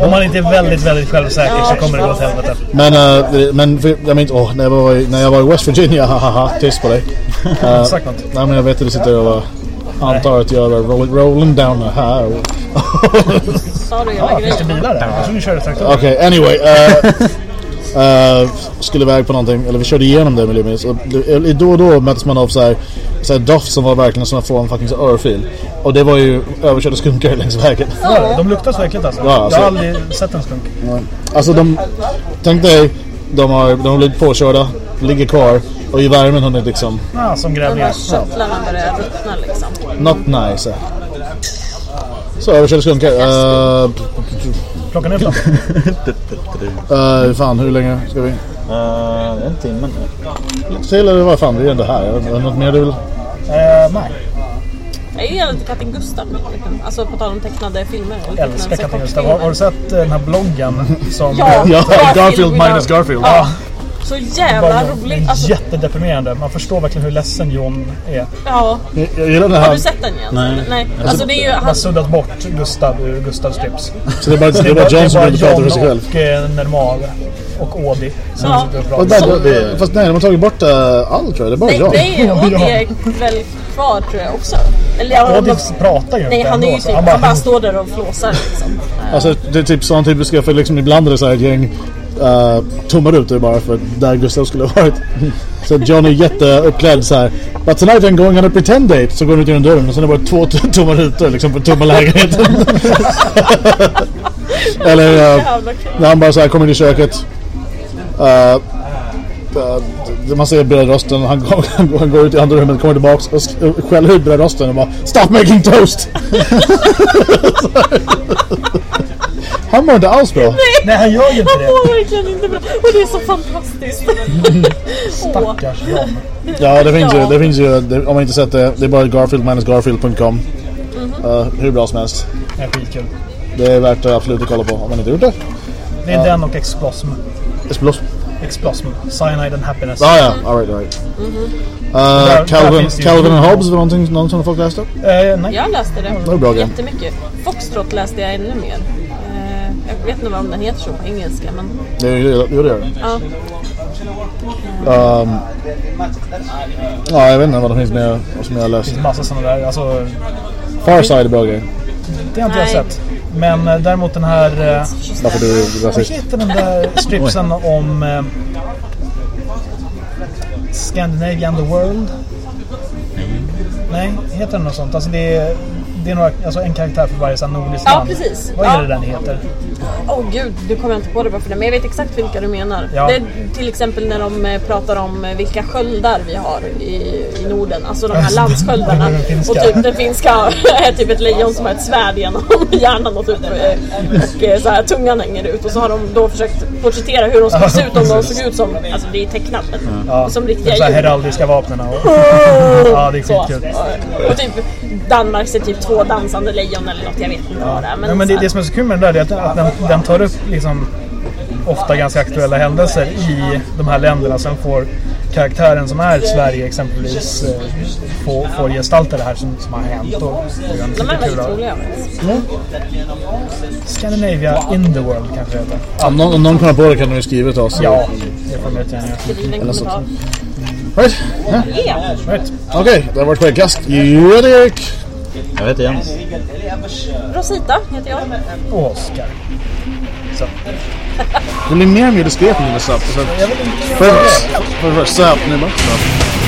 Om man inte är väldigt, väldigt självsäker så kommer det gå åt helvete. men uh, men jag minns, åh, när, jag var, i- när jag var i West Virginia, hahaha, tyst på dig. Uh, Sagt något. nej, men jag vet att du sitter och uh, antar att jag är rolling, rolling down the highway. Sa du hela Ja, finns det grejen? bilar där? Jag trodde ni körde traktorer. Okej, anyway. Uh, uh, skulle iväg på någonting, eller vi körde igenom det miljömis. Och då och då möttes man av så här, så här doft som var verkligen som att få en fucking örfil. Och det var ju överkörda skunkar längs vägen. Ja, de luktar så äckligt alltså. Ja, alltså. Jag har aldrig sett en skunk. Alltså de, tänk dig, de har, de har blivit påkörda, ligger kvar och i värmen har ni liksom, Ja, som grävlingar. här shuttlarna börjar ruttna liksom. not nice. Så överkörda skunkar. Uh, Plocka ner dem. uh, fan, hur länge ska vi? Uh, en timme nu. Till eller vad fan, vi är ändå här. Är det något mer du vill? Eh, nej. Jag gillar lite Katten Gustav. Alltså på tal om tecknade filmer. eller Jag älskar Katten Gustav. Har, har du sett eh, den här bloggen? Som Ja, Ja, Garfield without- minus Garfield. Ja. Så jävla bara, roligt. Alltså, jättedeprimerande. Man förstår verkligen hur ledsen John är. ja. Jag, jag gillar den Har här. du sett den igen? Nej. Nej. Alltså det är ju Han har han, suddat bort Gustav ur Gustav strips. Så det är bara, det är bara John som inte pratar för sig själv. och eh, Nermal och Audi som Ja. Fast, där, fast nej, de har tagit bort uh, allt tror jag. Det är bara nej, John. nej, det är väl kvar tror jag också. Eller ja, Audi de- pratar ju Nej, inte han är ju typ, han han bara- bara står där och flåsar liksom. Alltså det är typ sån typiska, för liksom ibland är det så här ett gäng uh, tomma rutor bara för där Gustav skulle ha varit. Så John är jätteuppklädd så här. But tonight I'm going on a pretend date. Så går han ut genom dörren och sen är det bara två tomma rutor liksom på tomma lägenheten. Eller uh, när han bara så här kommer in i köket. Uh, uh, man ser brödrosten och han, går- han, går- han går ut i andra rummet, kommer tillbaks och sk- och skäller ut brödrosten och bara Stop making toast! han mår inte alls bra. Nej, han gör ju inte Han det. mår verkligen inte bra. Och det är så fantastiskt. Stackars John. Ja, det finns ju, det finns ju det, om man inte sett det, det är bara garfield-garfield.com. Uh, hur bra som helst. Det är skitkul. Det Det är värt att absolut att kolla på om man inte gjort det. är den och Explosm. Explos- Explosm. Cyanide and Happiness. Ah, ja, alright, alright. Där- där Uh, Calvin, ju- Calvin and Hobbes var någonting, någon som folk läste? Eh, nej. Jag läste det. Det var bra grej. Jättemycket. Foxtrot läste jag ännu mer. Eh, Jag vet inte vad den heter så på engelska men ju det gör det. ja. Um, ja, jag vet inte vad det finns mer som jag har läst. Det finns massa sådana där. Alltså, Farside är bra grej. det har inte jag Nej. sett. Men eh, däremot den här... Eh, Varför du är vad rasist. heter den där stripsen om... Eh, Scandinavian the World? Nej, heter den något sånt? Alltså det är, det är några, alltså en karaktär för varje sån nordisk Ja, land. precis. Vad är Ja. det den heter? Åh gud, du kommer jag inte på det bara för det. Men jag vet exakt vilka du menar. Ja. Det är till exempel när de eh, pratar om eh, vilka sköldar vi har i, i Norden. Alltså de här det. landsköldarna. Och typ den finska är typ ett lejon som har ett svärd genom hjärnan och, typ, eh, och så här, tungan hänger ut. Och så har de då försökt porträttera hur de skulle se ut om de såg ut som, alltså det är tecknat men Ja, som de riktiga djur. heraldiska vapnen. Och, ja, det är skitkul. Och typ Danmark är typ två dansande lejon eller något, jag vet inte vad det är. Men, Men, men det, det som är så kul med den där är att, att den, den tar upp liksom ofta ganska aktuella händelser i de här länderna. Sen får karaktären som är Sverige exempelvis eh, få, får gestalta det här som, som har hänt. Och, och de är väldigt roliga. Scandinavia in the world kanske det heter. Om någon, om någon kommer på det kan de ju skriva till oss. Ja, det får de jättegärna göra. Right? Ja. Ja. Right. Okej, det har varit skäggkast. Erik! Jag heter Jens. Rosita heter jag. Och Oscar. Så. Det blir mer och mer diskret nu med inte Först, först SAP, nu bara SAP.